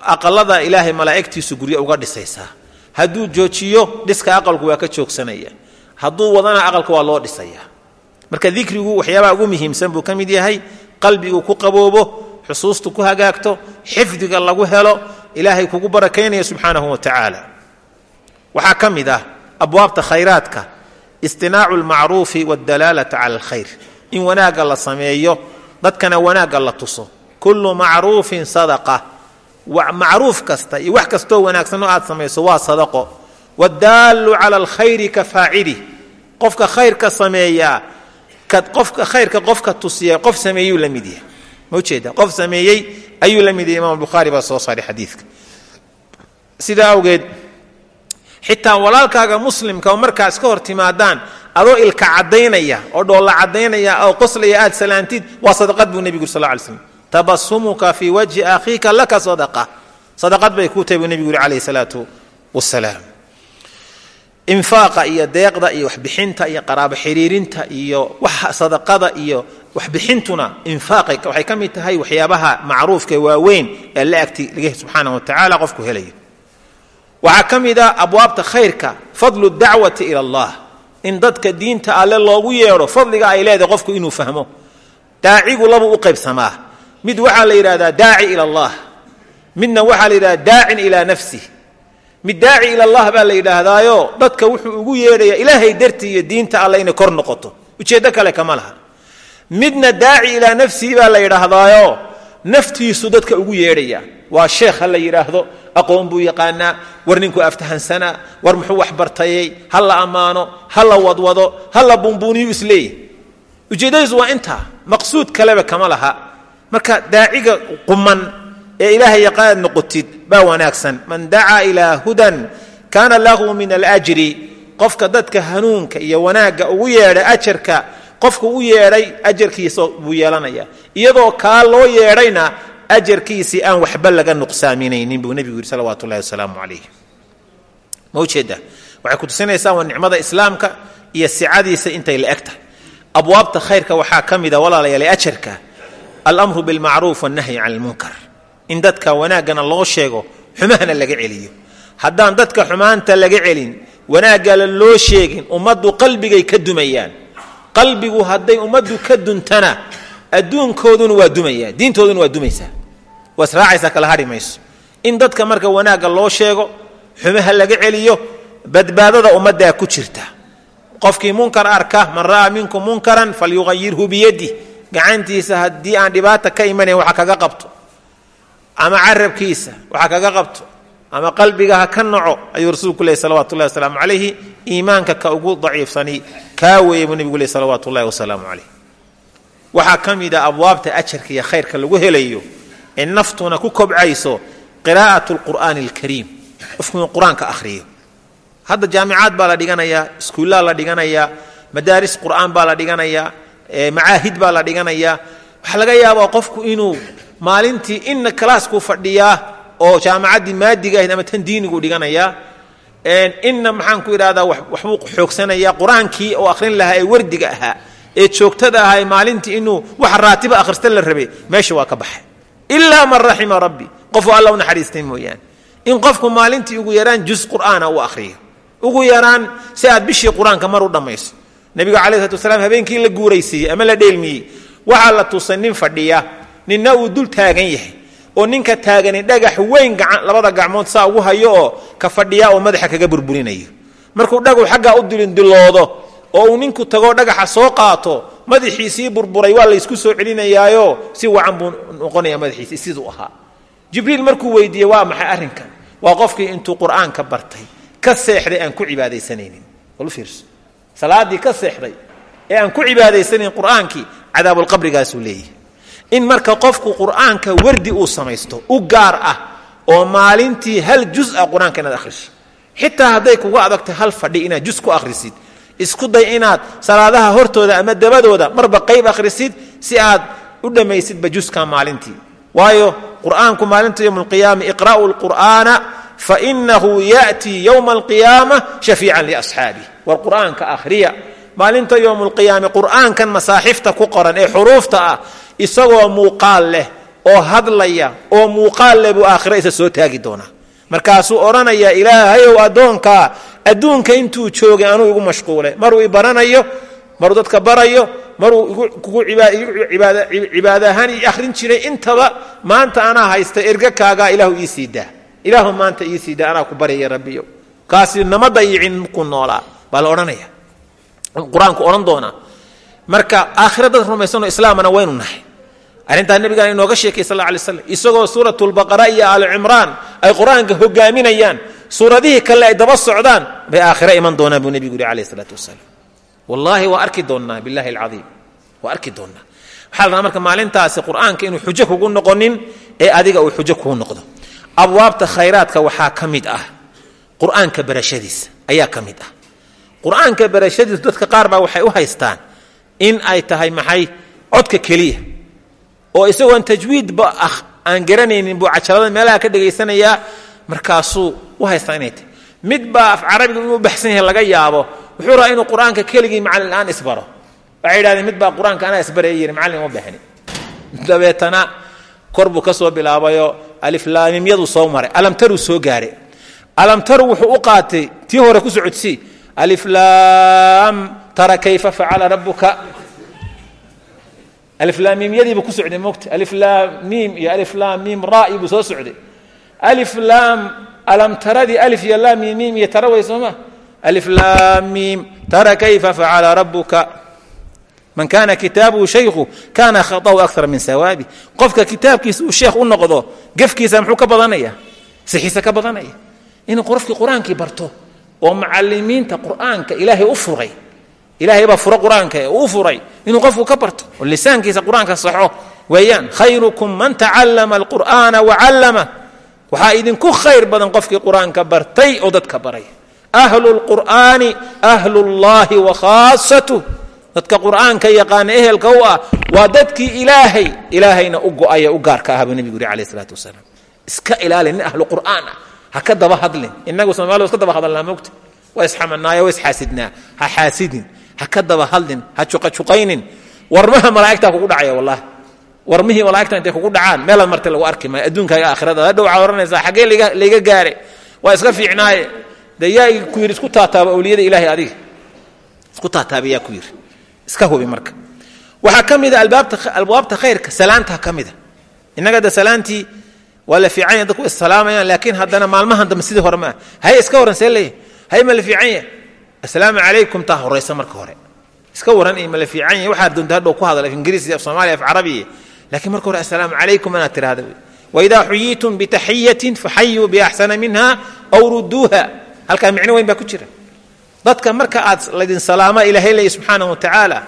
aqalada ilaahay malaa'igtiisu guryo uga dhisaysaa. Hadduu joojiyo dhiska aqalku waa ka joogsanaya. Hadduu wadana aqalka waa loo dhisaya. Marka dikrigu waxyaabaha ugu muhiimsan buu ka mid yahay qalbigu ku qaboobo xusuustu ku hagaagto xifdiga lagu helo ilaahay kugu barakaynaya subxaanahu wa tacaala. Waxaa ka mid ah abwaabta khayraadka istinaacu lmacruufi waddalaalata cala alkhayr. In wanaagga la sameeyo dadkana wanaagga la tuso. Kullu macruufin sadaqa. Macruuf kasta iyo wax kastoo wanaagsan oo aad samayso waa sadaqo. Waddaallu cala alkhayri ka faacili. Qofka khayrka sameeyaa qofka khayrka qofka tusiya qof sameeyuu la mid yahay ma ujeeda. Qof sameeyey ayuu la mid yahay imam bukhaari baa soo saaray xadiidka. Sidaa awgeed xitaa walaalkaaga muslimka oo markaa iska hor timaadaan adoo ilka caddaynaya oo dhoolla caddaynaya oo qoslaya aad salaantid waa sadaqad buu nebigu sal ly slam tabasumuka fii wajhi akhiika laka sadaqa. Sadaqad bay kuu tahay buu nebigu yuri calayhi salaatu wasalaam infaaqa iyo deeqda iyo waxbixinta iyo qaraabo xiriirinta iyo sadaqada iyo waxbixintuna infaaqay waxay ka mid tahay waxyaabaha macruufka waaweyn ee la agti lagahi subxaana wa tacaala qofku helayo. Waxaa ka mid ah abwaabta khayrka fadlu dacwati ila allah. In dadka diinta alle loogu yeedho fadliga ay leedahay qofku inuu fahmo. Daacigu labu u qaybsamaa. Mid waxaa la yidhahdaa daaci ila allah. Midna waxaa la yidhahdaa daacin ilaa nafsih mid ila allah baa la yidhaahdaayo dadka wuxuu ugu yeedhaya ilaahay dartii iyo diinta alle inay kor noqoto. Ujeeddo kale kama laha. Midna daaci ilaa nafsihi baa la yidhaahdaayo naftiisu dadka ugu yeedhaya. Waa sheekh ha la yidhaahdo aqoon buu yaqaanaa war ninkuu aftahansanaa war muxuu wax bartayey ha la ammaano ha la wadwado ha la bunbuuniyu isleeyahy ujeeddadiisu waa intaa. Maqsuud kaleba kama laha. Marka daaciga quman ee ilaahay yaqaanad noqotid baa wanaagsan. Man dacaa ilaa hudan kaana lahu min alajri. Qofka dadka hanuunka iyo wanaagga ugu yeedha ajarka qofka u yeedhay ajarkiisa buu yeelanaya iyadoo kaa loo yeedhayna ajarkiisii aan waxba laga nuqsaaminaynin buu nebigu yidhi salawatu ullahi wasalaamu calayh ma ujeedda waxay ku tusinaysaa waa nicmada islaamka iyo sicadiisa intay la eg abwaabta khayrka waxaa ka mida walaalayaal ajarka. Alamru bilmacruuf wannahyi can lmunkar in dadka wanaaggana loo sheego xumahana laga celiyo. Haddaan dadka xumaanta laga celin wanaaggala loo sheegin ummaddu qalbigay ka dumayaan. Qalbigu hadday ummaddu ka duntana adduunkooduna waa dumayaa diintooduna waa dumaysaa. Waa israacaysaa kala hadhi mayso. In dadka marka wanaagga loo sheego xumaha laga celiyo badbaadada ummaddaa ku jirta. Qofkii munkar arka man ra'aa minkum munkaran falyuqayirhu biyadih gacantiisa haddii aan dhibaata ka imanayn waxa kaga qabto ama carabkiisa waxa kaga qabto ama qalbiga ha ka naco ayuu rasuulku lehy salawatu llahi wasalaamu calayhi iimaanka ka ugu daciifsani kaa weeye buu nebigu ullahi wasalaamu calayh waxaa ka mid a abwaabta ajarka iyo khayrka lagu helayo ee naftuna ku kobcayso qiraa'at lqur'aani alkariim qofku inuu qur'aanka akhriyo. Hadda jaamicaad baa la dhiganayaa iskuullaa la dhiganayaa madaaris qur'aan baa la dhiganayaa macaahid baa la dhiganayaa waxaa laga yaabaa qofku inuu maalintii inna kalaaskuu fadhiyaa oo jaamacaddii maadiga ahayd ama tan diinigu dhiganayaa inna maxaan ku idhahdaa waxbuu xoogsanayaa qur'aankii oo akhrin lahaa ee wardiga ahaa ee joogtada ahaa maalintii inuu wax raatiba akhrista la rabay meesha waa ka baxay. Ilaa man raxima rabbi. Qofu alla u naxariistay mooyaane in qofku maalintii ugu yaraan jus qur'aana uu akhriyo. Ugu yaraan si aad bishii qur'aanka mar u dhammayso nebiga calayi slatu wasalaam habeenkii la guuraysiiyey ama la dheelmiyey. Waxaa la tusay nin fadhiya ninna uu dul taagan yahay. Oo ninka taagani dhagax weyn labada gacmood saa ugu hayo ka fadhiya oo madaxa kaga burburinayo. Markuu dhagax xaggaa u dilindiloodo oo uu ninku tagoo dhagaxa soo qaato madaxiisii burburay waa laysku soo celinayaayo si wacan buu noqonaya madaxiisi siduu ahaa. Jibriil markuu weydiiyey waa maxay arrinkan? Waa qofkii intuu qur'aanka bartay. Ka seexday aan ku cibaadaysanaynin fiirso. Salaadii ka seexday ee aan ku cibaadaysanayn qur'aankii cadaabulqabrigaasuu leeyahay in marka qofku qur'aanka wardi uu samaysto u gaar ah oo maalintii hal juz a qur'aanka inaad akhriso. Xitaa hadday kugu adagtay hal fadhi inaad juz ku akhrisid. Isku day inaad salaadaha hortooda ama dabadooda marba qayb akhrisid si aad u dhammaysidba juskaa maalintii. Waayo qur'aanku maalinta yowm alqiyaama iqra'u lqur'aana fainahu ya'tii yowma alqiyaama shafiican liasxaabih war qur'aanka akhriya. Maalinta yowm alqiyaame qur'aankan masaaxifta ku qoran ee xuruufta ah isagoo muuqaal leh oo hadlaya oo muuqaal leh buu aakhira isa soo taagi doonaa. Markaasuu odhanayaa ilaahayow addoonkaa adduunka intuu joogay anuu igu mashquulay maruu i baranayo maruu dadka barayo maruu kugu cibaada ahaan i akhrin jiray. Intaba maanta anaa haysta ergakaagaa ilaahu ii sii ilaahu maanta ii sii anaa ku baryaya rabbiyo. Kaasi nama dayicin markuu noolaa baa la odhanaya qur'aanku odhan doonaa. Marka aakhira dad rumaysanoo islaamana waynu nahay arrintaa nabigaan inooga sheekay sal alay slam isagoo suurat lbaqara iyo aali cimraan ay qur'aanka hogaaminayaan suuradihii kale ay daba socdaan bay aakhira iman doonaan buu nebigu yuri alayh isalaatu wasalaam wallaahi waa arki doonnaa billahi alcaiim waa arki doonnaa. Waxaa la marka maalintaasi qur'aanka inuu xujo kugu noqonin ee adiga uu xujo kugu noqdo. Abwaabta khayraadka waxaa ka mid ah qur'aanka barashadiisa ayaa ka mid ah. Qur'aanka barashadiisu dadka qaar baa waxay u haystaan in ay tahay maxay codka keliya oo isagoon tajwiidba ah aan garanaynin buu cajalada meelaha ka dhegaysanayaa markaasuu u haystaa inay tahay. Mid baa af carabiga inuu baxsan yahay laga yaabo wuxuu rabaa inuu qur'aanka keligii macallin aan isbaro. Waxay yidhahdeen mid baa qur'aanka anaa isbaraya yiri macallin uma baxni dabeetana kor buu ka soo bilaabayo aliflaamimyaduu soo maray. Alamtaruu soo gaare alamtaru wuxuu u qaatay tii hore ku socodsii aliflaam tara kayfa facala rabuka aliflaamimyadiibuu ku socday mogta aliflaamiim iyo aliflaamiim ra'i buu soo socday. Aliflaam alamtaradii alif iyo laamimiim iyo tara way sooma aliflaamiim tara kayfa facala rabuka man kaana kitaabuhu shaykhu kaana khata'u akara min sawaabi. Qofka kitaabkiisa uu sheekh u noqdo gefkiisa muxuu ka badanaya? Sixiisa ka badanaya. Inuu qofkii qur'aankii barto oo macalimiinta qur'aanka ilaahay u furay ilaahay baa furo qur'aanka ee uu furay. Inuu qofku ka barto. Oo lisaankiisa qur'aanka saxo weeyaan khayrukum man tacallama alqur'aana wacallama waxaa idinku khayr badan qofkii qur'aanka bartay oo dadka baray. Ahlu lqur'aani ahlu llahi wa khaasatuh. Dadka qur'aanka yaqaana ehelka u ah waa dadkii ilaahay. Ilaahayna u go'aya u gaarka ah buu nebigu yuri alayh isalaatu wasalaam. Iska ilaali nin ahlu qur'aan ah ha ka daba hadlin. Inagu soomaalida iska daba hadalnaa mogta waa isxamanaayo waa isxaasidnaa ha xaasidin ha ka daba hadlin ha juqajuqaynin warmaha malaa'igtaa kugu dhacaya wallahi warmihii malaa'igta intay kugu dhacaan meelaad martay lagu arki maayo. Adduunkaaga aakhirada hadhow waxaad ohanaysaa xaggee layga gaare. Waa iska fiicnaaye. Dee yaa ku yidhi isku taataaba awliyada ilaahay adiga. Isku taataaba yaa ku yidhi. Iska hubi marka. Waxaa ka mida albaabta khayrka salaanta ka mida innaga de salaantii waa la fiican yahy dadku issalaamayaan laakiin haddana maalmahan dambe sidii hore maaha haye iska warran see leeyahy haye ma la fiican yahy assalaamu calaykum taa horaysa marka hore. Iska waran iyo ma la fiican yahy waxaad doonta hadhow ku hadal af ingiriisi af soomaaliya af carabiya. Lakiin marka hore assalaamu calaykum inaad tirahda waidaa xuyiitum bitaxiyatin faxayuu biaxsana minha aw ruduuha halkaa micno weyn baa ku jira. Dadka marka aad laydin salaama ilaahay leeya subxaanahu wa tacaala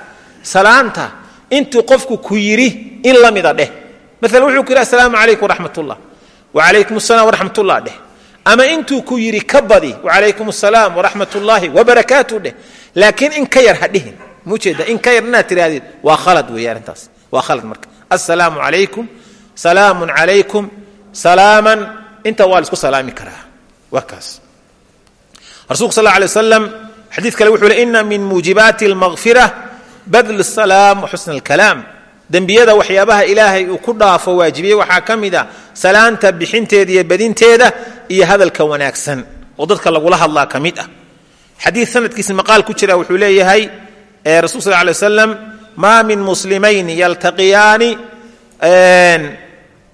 salaanta intuu qofku ku yidhi in la mida dheh. Maala wuxuu ku yidhi assalaamu calaykum waraxmat ullah wacalaykum asalaam waraxmat ullah dheh ama intuu ku yidhi ka badi wacalaykum asalaam waraxmat ullaahi wabarakaatu dheh. Laakiin in ka yar ha dhihin. Mujeeda in ka yar inaad tirahdid waa khalad weeye arrintaas waa khalad marka. Assalaamu calaykum salaamun calaykum salaaman. Inta waa la isku salaami karaa. Waa kaas. Rasuulku sal alay waslam xadiid kale wuxuu le ina min muujibaati almakfira badl salaam wa xusna alkalaam dembiyada waxyaabaha ilaahay uu ku dhaafo waajibiyey waxaa ka mid a salaanta bixinteeda iyo badinteeda iyo hadalka wanaagsan oo dadka lagula hadlaa ka mid ah. Xadiid sanadkiisa maqaal ku jira wuxuu leeyahay rasul sal lay waslam maa min muslimayni yaltaqiyaani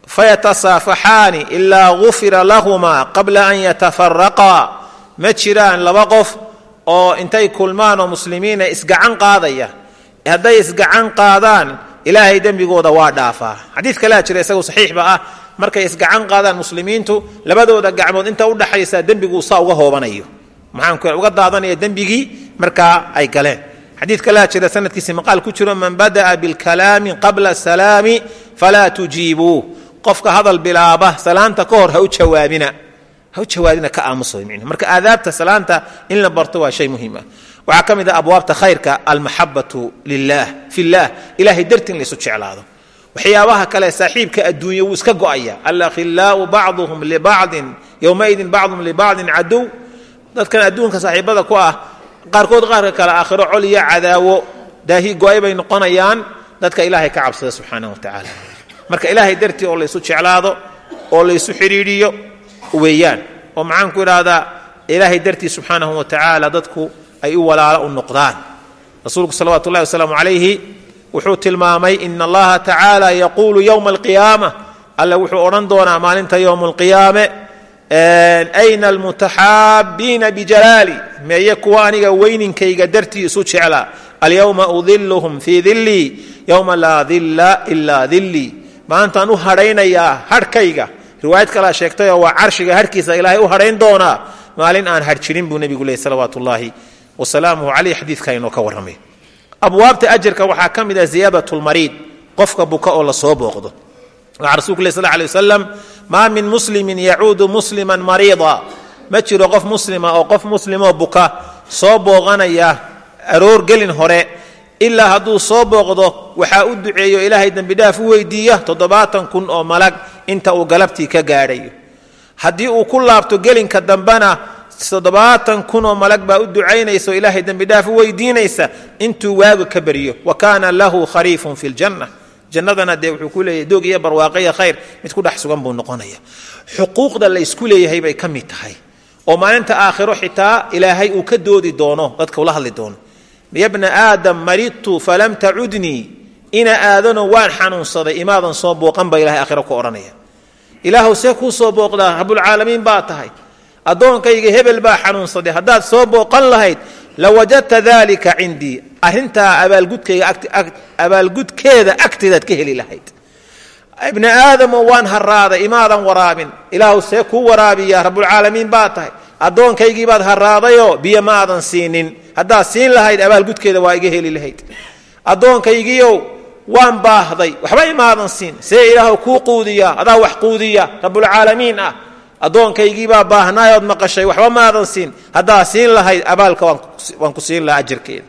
fayatasaafaxaani ilaa gufira lahuma qabla an yatafaraqaa ma jiraan laba qof oo intay kulmaan oo muslimiina isgacan qaadaya. Hadday isgacan qaadaan ilaahay dembigooda waa dhaafaa. Xadiid kalea jira isagoo saxiixba ah. Markay isgacan qaadaan muslimiintu labadooda gacmood inta udhaxaysa dembiguu saa uga hoobanayo. Maxaanku uga daadanaya dembigii? Markaa ay galeen. Xadiid kalea jira sanadkiisi maqaal ku jiro man bada'a bilkalaami qabla salaami falaa tujiibuu qofka hadal bilaaba salaanta ka ha u jawaabina. Ha u jawaabina ka aamuso marka aadaabta salaanta in la barto waa shay muhiim ah waxaa ka mid ah abwaabta khayrka almaxabatu lilah fillaah ilahay darti laysu jeclaado. Waxyaabaha kale saaxiibka adduunya wuu iska go'aya alakhilaau bacduhum libacdin yowmaidin bacduhum libacdin cadow dadkan adduunka saaxiibada ku ah qaarkood qaarka kale aakhiro col iyo cadaawo daahi go'ay bay noqonayaan. Dadka ilaahay ka cabsada subxaanah wa tacaala. Marka ilaahay dartii oo laysu jeclaado oo laysu xidhiidhiyo weeyaan. Oo maxaan idhaahdaa ilaahay dartii subxaanahu wa tacaala dadku ay u walaalo u noqdaan. Rasuulku salawatu ullahi wasalaamu calayhi wuxuu tilmaamay ina allaha tacaala yaquulu yowma alqiyaama. Alle wuxuu odhan doonaa maalinta yowma alqiyaame ayna almutaxaabiina bijalaali. Meeye kuwa aniga weyninkayga dartii isu jeclaa alyowma udiluhum fii dilii yowma laa dilla ilaa dilii maantaan u hadhaynayaa hadhkayga riwaayad kalea sheegtayoo waa carshiga harhkiisa ilaahay u hadhayn doonaa. Maalin aan hadh jirin buu nebigu leeyay salawaatu ullaahi wasalaamuhu caleyh xadiidka inoo ka warramay. Abwaabta ajarka waxaa ka mid ah ziyaadat lmariid qofka buka oo la soo booqdo. Waxaa rasulku sal lay wasalam maa min muslimin yacuudu musliman mariida. Ma jiro qof muslima oo qof muslimoo buka soo booqanaya aroor gelin hore ilaa hadduu soo booqdo waxaa u duceeyo ilaahay dembidhaaf u weydiiya toddobaatan kun oo malag inta uu galabtii ka gaadhayo. Haddii uu ku laabto gelinka dambena toddobaatan kun oo malag baa u ducaynaysa oo ilaahay dembidhaaf u weydiinaysa intuu waagu ka beriyo. Wa kaana lahu khariifun fi ljanna jannadana dee wuxuu ku leeyahay doog iyo barwaaqaiyo khayr mid ku dhex sugan buu noqonaya. Xuquuqda la ysku leeyahay bay ka mid tahay. Oo maalinta aakhiro xitaa ilaahay uu ka doodi doono dadka ula hadli doono. Ya bna aadam maridtu falam tacudnii ina aadano waan xanuunsaday imaadan soo booqan baa ilahay aakhiro ku odhanaya. Ilaahuw see kuu soo booqdaa rabbulcaalamiin baa tahay addoonkayga hebel baa xanuunsaday. Haddaad soo booqan lahayd lawajadta dalika cindii arrintaa abaalgudkayga abaalgudkeeda agteedaad ka heli lahayd. Ibni aadamoo waan haraaday imaadan waraabin. Ilaahu see kuu waraabiya rabbulcaalamiin baa tahay. Addoonkaygii baad haraadayoo biyo ma siinin. Haddaad siin lahayd abaalgudkeeda waa iga heli lahayd. Addoonkaygiiow waan baahday waxba imaadan siin. See ilaahu kuu quudiya adaa wax quudiya rabbulcaalamiin ah addoonkaygiibaa baahnaayood maqashay waxba maadan siin. Haddaad siin lahayd abaalka waan ku siin lahaa ajarkeeda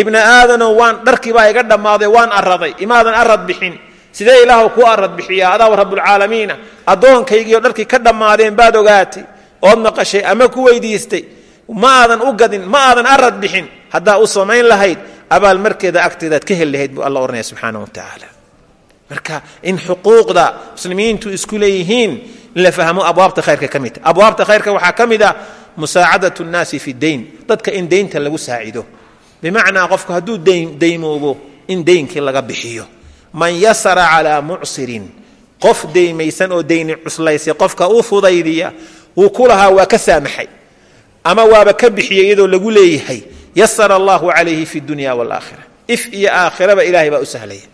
ibni aadanow waan dharkiibaa iga dhammaaday waan araday imaadan arad bixin. Sidee ilaahu kuu arad bixiyaa? Adaa rabbulcaalamiina addoonkaygiio dharkii ka dhammaadeen baad ogaatay. Ood maqashay ama ku weydiistay. Ma aadan u gadin ma aadan arad bixin. Haddaa u samayn lahayd abaal markeeda agteedaad ka heli lahayd buu alla ohanaya subxaana wa tacaala marka in xuquuqda muslimiintu isku leeyihiin in la fahmo abwaabta khayrka ka mid ta abwaabta khayrka waxaa ka mid ah musaacadat nnaasi fi dayn dadka in deynta lagu saacido bimacnaa qofku hadduu daymoobo in deynkii laga bixiyo man yasara calaa mucsirin qof deymaysan oo deyni cuslaysay qofka u fudaydiya wuu ku lahaa waa ka saamaxay ama waaba ka bixiyay iyadoo lagu leeyahay yasara allahu calayhi fi dunya waalaakhira if iyo aakhiraba ilahay baa u sahlaya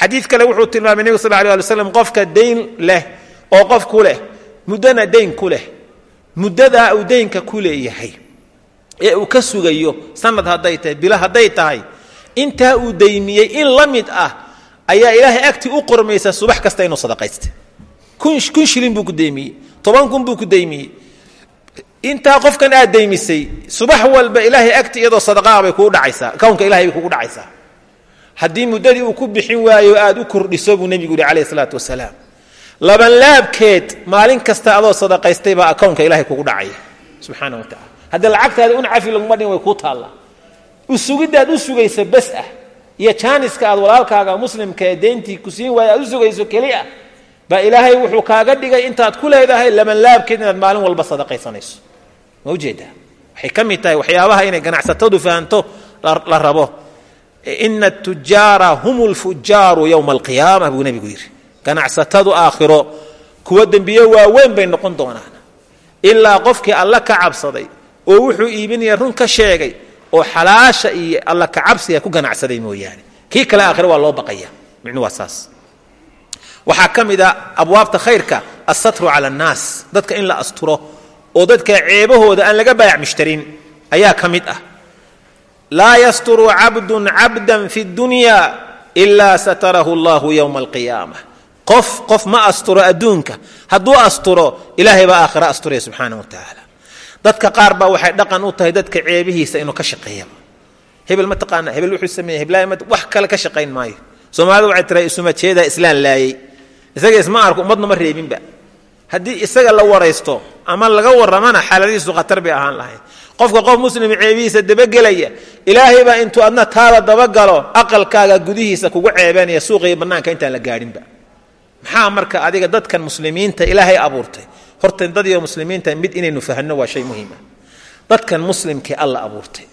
xadiid kale wuxuu tilmaamay nebigu sal ly alay slam qofka dayn leh oo qof ku leh muddana dayn ku uu deynka ku leeyahay ee uu ka sugayo sanad hadday tahay bilo hadday tahay intaa uu daymiyey in la ah ayaa ilaahay agtii u qormaysa subax kasta inuu sadaqaysta kun shilin buu ku daymiyey toban kun buu ku daymiyey intaa qofkan aad daymisay subax walba ilaahay agti iyadoo sadaqaa bay kuu dhacaysaa kownka ilahay bay kugu dhacaysaa. Uu ku bixin waayo aad u kordhiso buu nebigu yihi calayh wasalaam labanlaabkeed maalin kasta adoo sadaqaystay baa akownka ilahay kugu dhacaya subxaana wa tacala haddii lacagtaada un cafi laguma dhin way kuu taallaa. Usugiddaad u sugayso ah. Iyo jaaniska aad walaalkaaga muslimka ee ku siin waaya aad u sugayso ah ilaahay wuxuu kaaga dhigay intaad ku leedahay labanlaabkeed inaad maalin walba sadaqaysanayso. Ma u jeedaa waxyaabaha inay ganacsatadu fahanto la rabo. Ina atujaara hum lfujaaru yowma alqiyaama buu nebigu yidhi ganacsatadu aakhiro kuwa dembiye waaweyn bay noqon doonaan. Ilaa qofkii alla ka cabsaday oo wuxuu iibinaya run ka sheegay oo xalaasha iyo alla ka cabsiga ku ganacsaday mooyaane. Kii kale aakhiro waa loo baqaya. Micnu waa saas. Waxaa ka mid a abwaabta khayrka asatru cala annaas. Dadka in la asturo oo dadka ceebahooda aan laga baayac mushtarin ayaa ka mid ah. Laa yasturu cabdun cabdan fi dunya ilaa satarahu allahu yowma alqiyaama qof qof ma asturo adduunka. Hadduu asturo ilaahay baa aakhira asturaya subxaana wa tacaala. Dadka qaar baa waxay dhaqan u tahay dadka ceebihiisa inuu ka shaqeeyaba hebel ma taqaana hebel wuxuu sameeyey heblaay wax kale ka shaqayn maayo. Soomaalida waxay tira isuma jeedaa islaan laayey isaga isma arko ummadna ma reebinba. Haddii isaga la waraysto ama laga warramana xaaladihiisu khatar bay ahaan lahayd. Qofka qof muslim ceebihiisa dabagelaya ilaahay baa intuu adna taada dabagalo aqalkaaga gudihiisa kugu ceebanaya suuqa iyo bannaanka intaan la gaadhinba maxaa marka adiga dadkan muslimiinta ilaahay abuurtay. Horta dadiyo muslimiinta mid inaynu fahno waa shay muhiima dadkan muslimkii alla abuurtay.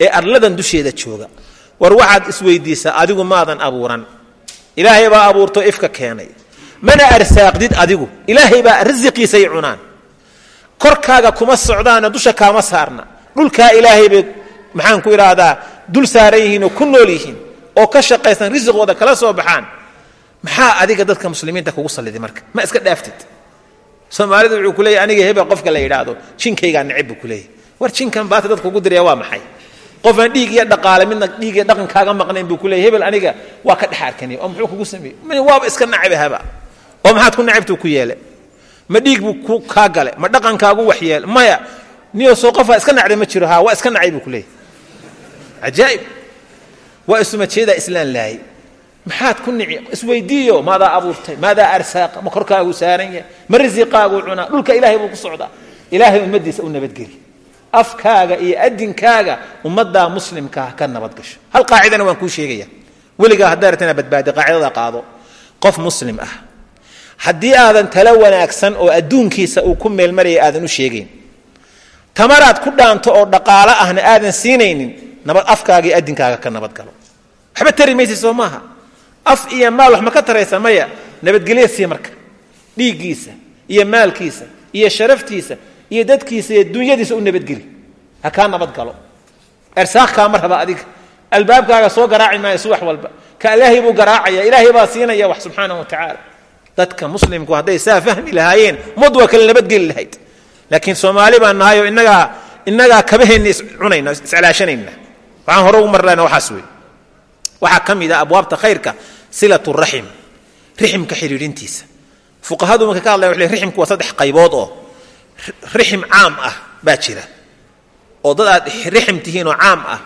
Ee arladan dusheeda jooga. War waxaad isweydiisaa adigu maadan abuuran. Ilaahay baa abuurto ifka keenay. Mana arsaaqdid adigu. Ilaahay baa rasiqiisay cunaan. Korkaaga kuma socdaana dusha kaama saarna. Dhulkaa ilaahay bay maxaan ku idhaahdaa dul saaran yihiin oo ku nool yihiin. Oo ka shaqaysan risiqooda kala soo baxaan maxaa adiga dadka muslimiinta kugu salliday marka? Ma iska dhaaftid? Soomaalidu wuxuu kuleeyay aniga hebel qofka la yidhaahdo jinkaygaa neceb buu kuleeyay war jinkan baata dadka ugu diraya waa maxay? Qofaan dhiig iyo dhaqaale midna dhiig iyo dhaqan kaaga maqnayn buu kuleeyay hebel aniga waa ka dhex arkaniy oo muxuu kugu sameeyey? Waaba iska nacabahaba oo maxaad ku nacabtuu ku yeele ma dhiig buu ku kaa gale ma dhaqankaagu wax yeele maya niyo soo qofaa iska nacday ma jiro haa waa iska nacay buu ku leeyay cajaa'ib. Waa isuma jeedaa islaan laayay maxaad ku nici isweydiiyo maadaa abuurtay maadaa arsaaqa ma korkaagu saaran yahay ma risiqaagu cunaa dhulka ilaahay buu ku socdaa. Ilaahay ummaddiisa u nabadgeli afkaaga iyo adinkaaga ummaddaa muslimkaa ka nabad gasho. Hal qaacidana waan kuu sheegaya weligaa haddaa rabta badbaadi qaacidada qaado. Qof muslim ah haddii aadan talo wanaagsan oo adduunkiisa uu ku meelmaraya aadan u sheegayn tamaraad ku dhaanto oo dhaqaalo ahna aadan siinaynin nabad afkaaga iyo adinkaaga ka nabad galo. Waxba tari maysa soo maaha af iyo maal wax ma ka taraysa maya nabadgelya sii marka dhiiggiisa iyo maalkiisa iyo sharaftiisa iyo dadkiisa iyo dunyadiisa u nabadgeli ha kaa nabad galo ersaaq kaama raba adiga albaabkaaga soo garaaci maayo subax walba ka ilaahay buu garaacaya ilaahay baa siinaya wax subxaana wa tacaala dadka muslimku hadday saa fahmi lahaayeen ummad waa kala nabadgeli lahayd laakiin soomaali baan nahayoo inagaa innagaa kabaheenna iscunayna iscelaashanayna waxaan hore ugu marlayna waxaas wey waxaa ka mid a abwaabta khayrka silat raxim riximka xidhiidhintiisa. Fuqahadu markay ka hadlayan waxay riximku waa saddex qaybood oo rixim ah baa jira. Oo dad aad rixim tihiin oo caam ah.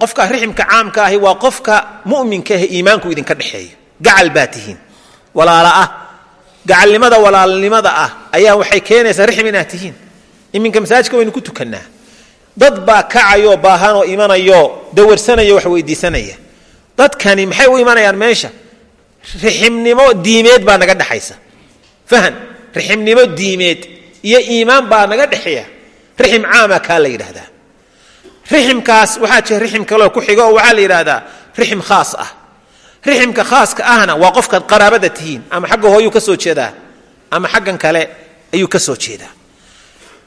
Qofka riximka caamka ahi waa qofka mu'minka ah iimaanku idinka dhexeeya. Gacal baa tihiin. Walaala ah. Gacalnimada walaalnimada ah ayaa waxay keenaysaa rixim tihiin. Iminka masaajidka waynu ku tukannaa dad baa kacayoo baahanoo imanayoo dawarsanaya wax weydiisanaya. Dadkani maxay u imanayaan meesha? Riximnimo diimeed baa naga dhexaysa fahan riximnimo diimeed iyo iimaan baa naga dhexeeya. Rixim caama kaa la yidhaahdaa. Riximkaas waxaa jira rixim kaleo ku xigo oo waxaa la yidhaahdaa rixim khaas ah. Riximka khaaska ahna waa qofkaad qaraabada tihiin ama xagga hooyuu ka soo jeedaa ama xaggan kale ayuu ka soo jeedaa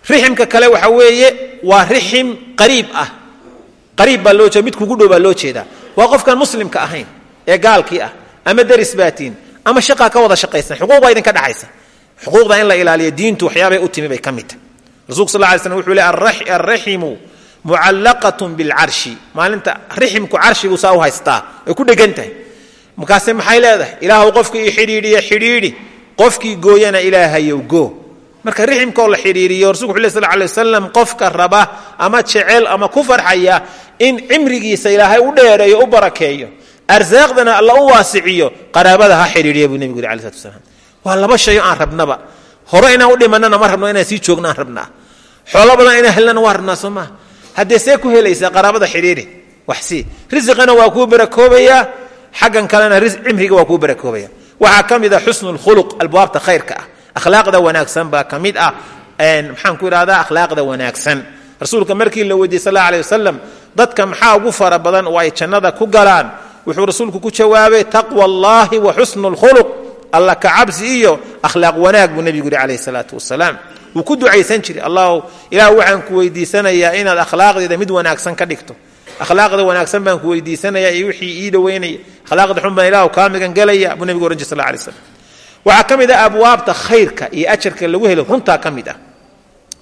riximka kale waxa weeye waa rixim qariib ah. Qariib baa loo jeeda mid kugu dhow baa loo jeedaa. Waa qofkaan muslimka ahayn ee gaalkii ah ama deris baatiin ama shaqaa ka wada shaqaysan xuquuq baa idinka dhaxaysa xuquuqda in la ilaaliyo diintu waxyaabay u timi bay ka mid tahay. Rasulku sal ly slm wuxuu le alraximu mucallaqatun bilcarshi maalinta riximku carshigu saa u haystaa ay ku dhegan tahay. Markaase maxay leedahay? Ilaahu qofkii i xidhiidhiya xidhiidhi qofkii gooyana ilaahayow goo marka riximkaoo la xidhiiriyo rasulku wuxu leh sal lay wasalam qofka raba ama jecel ama ku farxaya in cimrigiisa ilaahay u dheereeyo u barakeeyo arsaaqdana alla u waasiciyo qaraabada ha xidhiidhiya buu nebigu yuri alai wasalaam. Waa laba shayo aan rabnaba. Hore inaan u dhimanana ma rabno inaan sii joogno rabnaa. Xoolo badan inaan helnana waa rabnaa soo maha haddee see ku helaysaa qaraabada xidhiiri wax sii. Risiqana waa kuu barakoobayaa xaggan kalena cimriga waa kuu barakoobaya waxaa ka mid ah xusnu lkhuluq albawaabta khayrka ah akhlaaqda wanaagsan baa ka mid ah maxaan ku idhahdaa akhlaaqda wanaagsan. Rasuulka markii la weydiiyey sal alla alay wasalam dadka maxaa ugu fara badan oo ay jannada ku galaan? Wuxuu rasuulku ku jawaabay taqwa allahi wa xusnu lkhuluq alla ka cabsi iyo akhlaaq wanaag buu nebigu yihi calayhi salaatu wasalaam wuu ku ducaysan jiray allah ilaah waxaan ku weydiisanayaa inaad akhlaaqdeeda mid wanaagsan ka dhigto. Akhlaaqda wanaagsan baan ku weydiisanayaa iyo wixii ii dhoweynaya. Akhlaaqda xun baan ilahu kaa migan gelaya buu nebigu ohan jir sal alay slam waxaa ka mid ah abwaabta khayrka iyo ajarka lagu helo runtaa ka mid ah.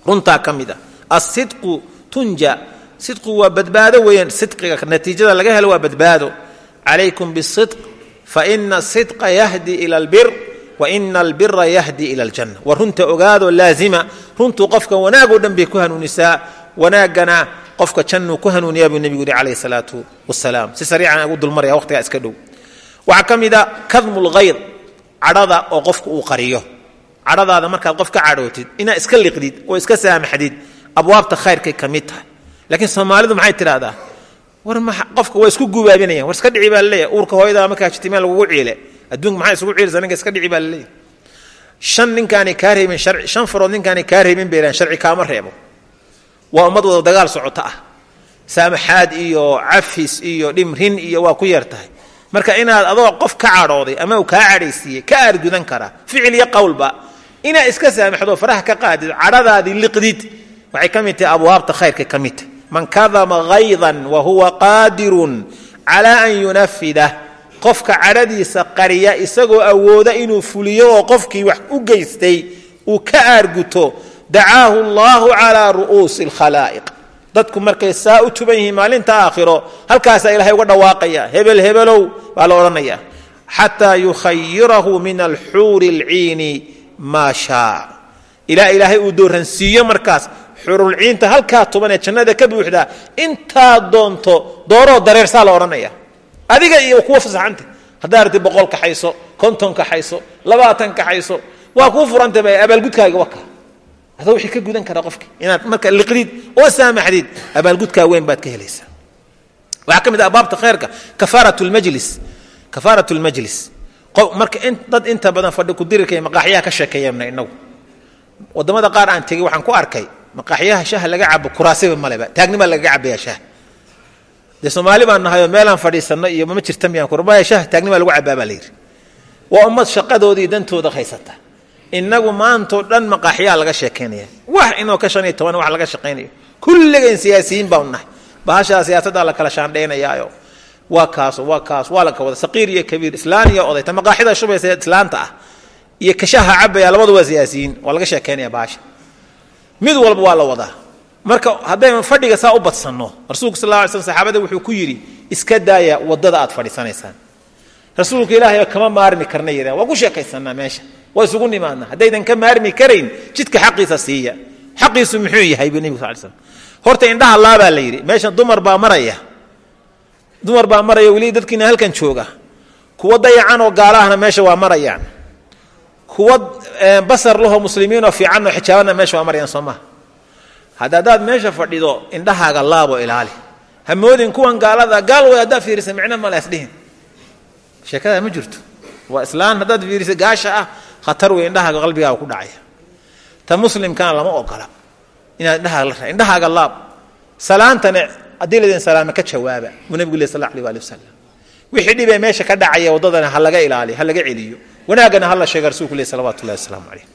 Runtaa ka mid ah. Asidqu tunja. Sidqu waa badbaado weeyaan. Sidqiga natiijada laga helo waa badbaado. Calaykum bisidq faina sidqa yahdi ila albir waina albira yahdi ila aljanna waa runta ogaadoo laazima. Runtuu qofka wanaagoo dhan bay ku hanuunisaa. Wanaaggana qofka jannuu ku hanuuniyaa buu nebigu yihi calayhi salaatu wasalaam si sariican ugu dulmaraya waqtigaa iska dhow. Waxaa ka mid a kadmu lghayd cadhada oo qofku uu qariyo. Cadhadaada markaad qof ka cadhootid inaad iska liqdid oo iska saamaxdid abwaabta khayrkay ka mid tahay. Laakiin soomaalidu maxay tidhahdaa war qofka waa isku gubaabinayan war iska dhici baa laleeyahy uurka hooyadaa markaa jirtay meel lagugu ciile. Adduunka maxaa isugu ciilisa ninka iska dhici baa laleeyahy shan ninkaani kaa reebin sharci shan farood ninkaani kaa reebin bay sharci kaama reebo. Waa ummad wada dagaal socoto ah. Saamaxaad iyo cafis iyo dhimrin iyo waa ku yar tahay marka inaad adoo qof ka cadhooday ama uu kaa cadhaysiiyey ka aargudan karaa ficil iyo qowlba inaad iska saamaxdo faraha ka qaadid cadhadaadii liqdid waxay ka mid tahay abwaabta khayrka ka mid tahay. Man kadama haydan wa qaadirun calaa an yunafidah qofka cadhadiisa qariya isagoo awooda inuu fuliyo oo qofkii wax u geystay uu ka aarguto dacaahu allahu calaa ru'uusi alkhalaa'iq dadku markay saa u tuban yihiin maalinta aakhiro halkaasaa ilahay uga dhawaaqaya hebel hebelow baa la odhanaya. Xataa yukhayirahu min alxuuri alciini maa shaa. Ilaa ilaahay uu dooransiiyo markaas xurulciinta halkaa tuban ee jannada ka buuxdaa intaad doonto dooroo dareersaa la odhanaya. Adiga iyo kuwa fasaxanta haddaa arti boqol kaxayso konton kaxayso labaatan kaxayso waa kuu furanta abaalgudkaaga waka adoo wixii ka gudan kara qofki. Inaad marka liqdid oo saamaxdid abaalgudkaa weyn baad ka helaysaa. Waxaa ka mid ah abaabta khayrka kafaarat lmajlis kafaarat lmajlis marka dad inta badan fadhi kudirirka iyo maqaaxyaha ka sheekeeyana inagu waddamada qaar aan tegey waxaan ku arkay maqaaxyaha shaha laga cabo kuraasiba maleba taagnimaa lagaga cabaya shaha. Dee soomaali baan nahayoo meelaan fadhiisanno iyo ma jirta miyaan kurmaya shaha taagnimaa lagu cabaa baa la yidhi. Waa ummad shaqadoodii dantooda haysata inagu maantao dhan maqaaxyaa laga sheekaynaya wax inoo ka shan iyo toban wax laga shaqaynayo kulligayn siyaasiyiin baanu nahay. Bahashaa siyaasaddaa la kala shaandhaynayaayo waa kaaso waa kaas waa la ka wada saqiir iyo kabiir islaan iyo oday ta shubaysa islaanta ah. Iyo kashaha cabaya labadu waa siyaasiyiin waa laga sheekaynaya bahasha. Mid walba waa la wadaa. Marka haddaynu fadhiga saa u badsanno rasuulku sal la slm saxaabada wuxuu ku yidhi iska daaya waddada aad fadhiisanaysaan. Rasuulka ilaahay kama maarmi karna yidhahan waa ku sheekaysanaa meesha waa isugu nimaadnaa haddaydan ka maarmi karayn jidka xaqiisa siiya. Xaqiisu muxuu yahay bu nebigu sal slam horta indhaha laabaa la yidhi. Meeshan dumar baa maraya. Dumar baa maraya weli dadkiina halkan jooga. Kuwa dayacan oo gaalahana meesha waa marayaan. Kuwa basar lahoo muslimiinoo fiicanoo xijaabana meesha waa marayaan soo maha hadda haddaad meesha fadhido indhahaaga laabo ilaali. Ha moodin kuwan gaalada gaal way haddaad fiirisa micno male isdhihin sheekadaa ma jirto. Waa islaan haddaad fiirisa gaasha ah khatar wey indhahaaga qalbigaaga ku dhacaya ta muslimkana lama ogola inaad indhahaaga la indhahaaga laab salaantana haddii laydin salaame ka jawaaba buu nebigu leh sal alla alih waali wasalam wixii dhibee meesha ka dhacaya waddadana ha laga ilaaliyo ha laga celiyo. Wanaaggana ha la sheega rasuulku leh salawatu ullahi wasalaamu calayh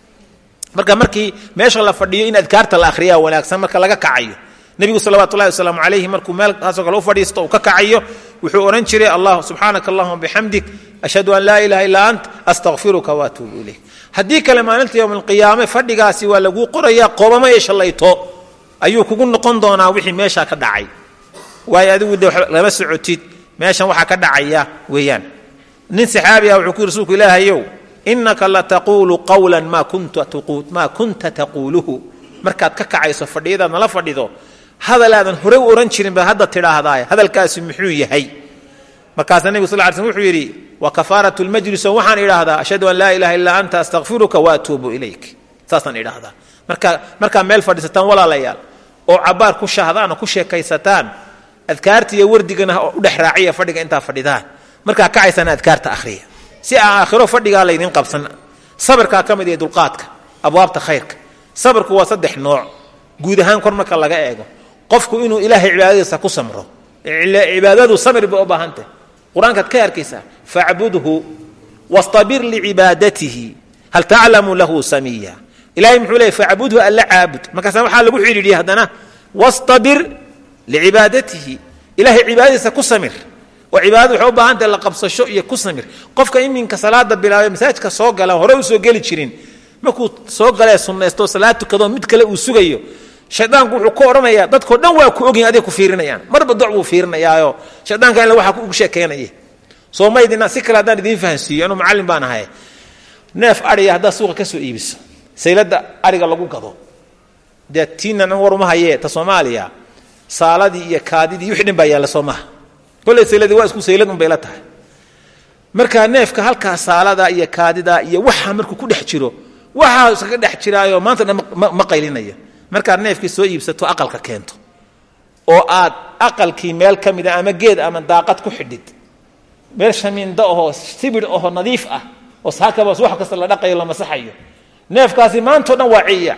marka markii meesha la fadhiyo in adkaarta la akhriyaa wanaagsan marka laga kacayo nebigu salawatu llahi wasalaamu calayhi markuu meel kaasoo kale u fadhiisto ka kacayo wuxuu odhan jiray allah subxaanaka allahuma bixamdik ashhadu an laa ilaha illaa ant astaqfiruka waatuubu ilayk. Haddii kale maalinta yowm alqiyaame fadhigaasi waa laguu qorayaa qoobamo iyo shallayto ayuu kugu noqon doonaa wixii meeshaa ka dhacay. Waayo adigu de lama socotid meeshan waxaa ka dhacaya weeyaan. Nin saxaabi ah wuxuu ku rasuulku ilaahayow inaka lataquulu qawla maa kunta taquuluhu. Markaad ka kacayso fadhiyadaad nala fadhido hadalaadan horey u ohan jirin baad hadda tidhaahdaay hadalkaasi muxuu yahay? Markaasaa nebigu sal ly slm wuxuu yidhi wa kafaaratu lmajlis oo waxaan idhaahdaa ashhadu an laa ilaha illaa anta astaqfiruka waatuubu ilayk. Saasaan idhaahdaa. Marka markaa meel fadhiisataan walaalayaal oo cabaar ku shahdaan oo ku sheekaysataan adkaarta wardigana u dhex raaciya fadhiga intaa fadhidaan. Markaa kacaysana adkaarta akhriya. Si aan aakhiro fadhigaa laydin qabsan sabirkaa ka mid iyo dulqaadka abwaabta khayrka. Sabirku waa saddex nooc. Guud ahaan kor marka laga eego qofku inuu ilaahay cibaadadiisa ku samro. Cibaadadu samir bay u baahantah qur'aankaad ka arkaysaa facbudhu wastabir licibaadatihi hal taclamu lahu samiya ilahay muxuu leeyay facbudhu alla caabud markaasa waxaa lagu xidhiidhiyay haddana wastabir licibaadatihi ilahay cibaadadiisa ku samir. Oo cibaadada waxay u baahan tahay la qabsasho iyo ku samir. Qofka iminka salaada bilaabay masaajidka soo gala hore u geli jirin markuu soo galee sunnaysto salaad tukadoo mid kale uu sugayo shaydaanku wuxuu ku odhanayaa dadkao dhan waa ku ogyihiin aday ku fiirinayaan. Marba doc buu fiirinayaayo. Shaydaanka ila waxaa ugu sheekeynaya soo maydina si kale haddaan idiin fahansiiyo anuu macallin baan ahay neef adhiya haddaad suuqa ka soo iibiso sayladda ariga lagu gado. Dee tiinan war uma hayee ta soomaaliya. Saaladii iyo kaadidii wixii dhan baa yaalla soo kolley sayladii waa isku saylad unbay la tahay. Markaa neefka halkaa saalada iyo kaadida iyo waxa markuu ku dhex jiro waxaa iskaga dhex jiraayo maanta dhan ma qaylinayo markaad neefkii soo iibsato aqalka keento oo aad aqalkii meel ka mida ama geed ama daaqad ku xidhid meel shamiindo ahoo sibir ahoo nadiif ah oo saakabas wax kasta la dhaqayo la masaxayo neefkaasi maantao dhan waa ciya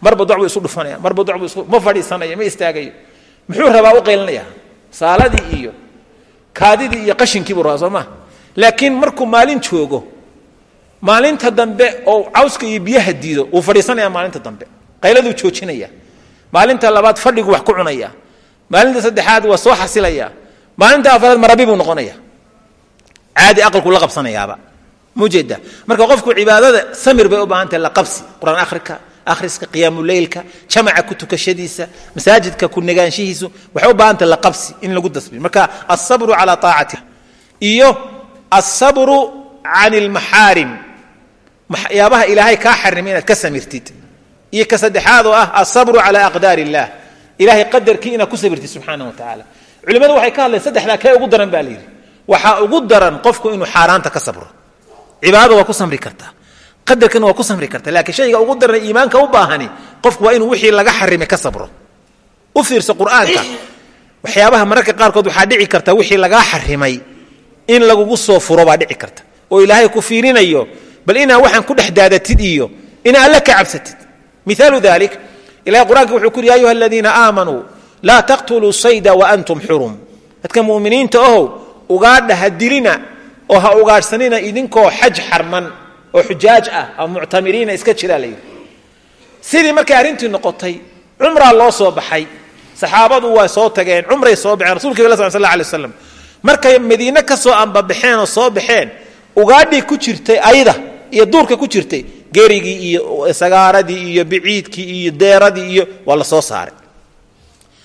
marba doc buu isu dhufanaya marba buu isu ma fadhiisanayo ma istaagayo. Muxuu rabaa u qaylinaya saaladii iyo kaadidii iyo qashinkii buu rabaa soo maa laakiin markuu maalin joogo maalinta dambe oo cawska iyo biyaha diido wuu fadhiisanaya maalinta dambe qayladuu joojinaya. Maalinta labaad fadhigu wax ku cunaya. Maalinta saddexaad waa soo xasilaya. Maalinta afaraad marabi buu noqonaya. Caadi aqalku la qabsanayaaba. Mujeeda marka qofku cibaadada samir bay u baahan tahay la qabsi. Qur'aan akhrika akhriska qiyaamuleylka jamaca ku tukashadiisa masaajidka ku negaanshihiisu waxay u baahan tahay la qabsi in lagu dasbiyo marka alsabru calaa taacatiha iyo alsabru can almaxaarim waxyaabaha ilaahay kaa xarimay inaad ka samirtid iyo ka saddexaad oo ah alsabru calaa aqdaar illah ilahay ku sabirtid subxaana wa tacaala. Culimmadu waxay ka hadlayen saddexdaa kee ugu daran? baa la yidhi. Ugu daran qofku inuu xaaraanta ka sabro. Cibaadada waa ku samri kartaa qadarkana waa ku samri karta. Laakiin shayga ugu daran iimaanka u baahani qofku waa inuu wixii laga xarimay ka sabro. U fiirsa qur'aanka. Waxyaabaha mararka qaarkood waxaa dhici karta wixii lagaa xarimay. In lagugu soo furo baa dhici karta. Oo ilaahay ku fiirinayo bal inaa waxaan ku dhex daadatid iyo inaa alle ka cabsatid miaalu dalik ilahay qur'aanka wuxuu ku yiri ya ayuha aladiina aamanuu laa taqtuluu sayda waantum xurum. Dadka muminiinta ohow ugaadha ha dilina oo ha ugaadhsanina idinkoo xaj xarman oo xujaaj ah ama muctamiriina iska jiraa la yidhi. Sidii markay arrintii noqotay cumraa loo soo baxay. Saxaabadu waa soo tageen cumray soo baxeen rasulka ila sal la alay waslam markay madiine ka soo ambabaxeen oo soo baxeen ugaadhii ku jirtay ayda iyo duurka ku jirtay gerigii iyo sagaaradii iyo biciidkii iyo deeradii iyo waa la soo saaray.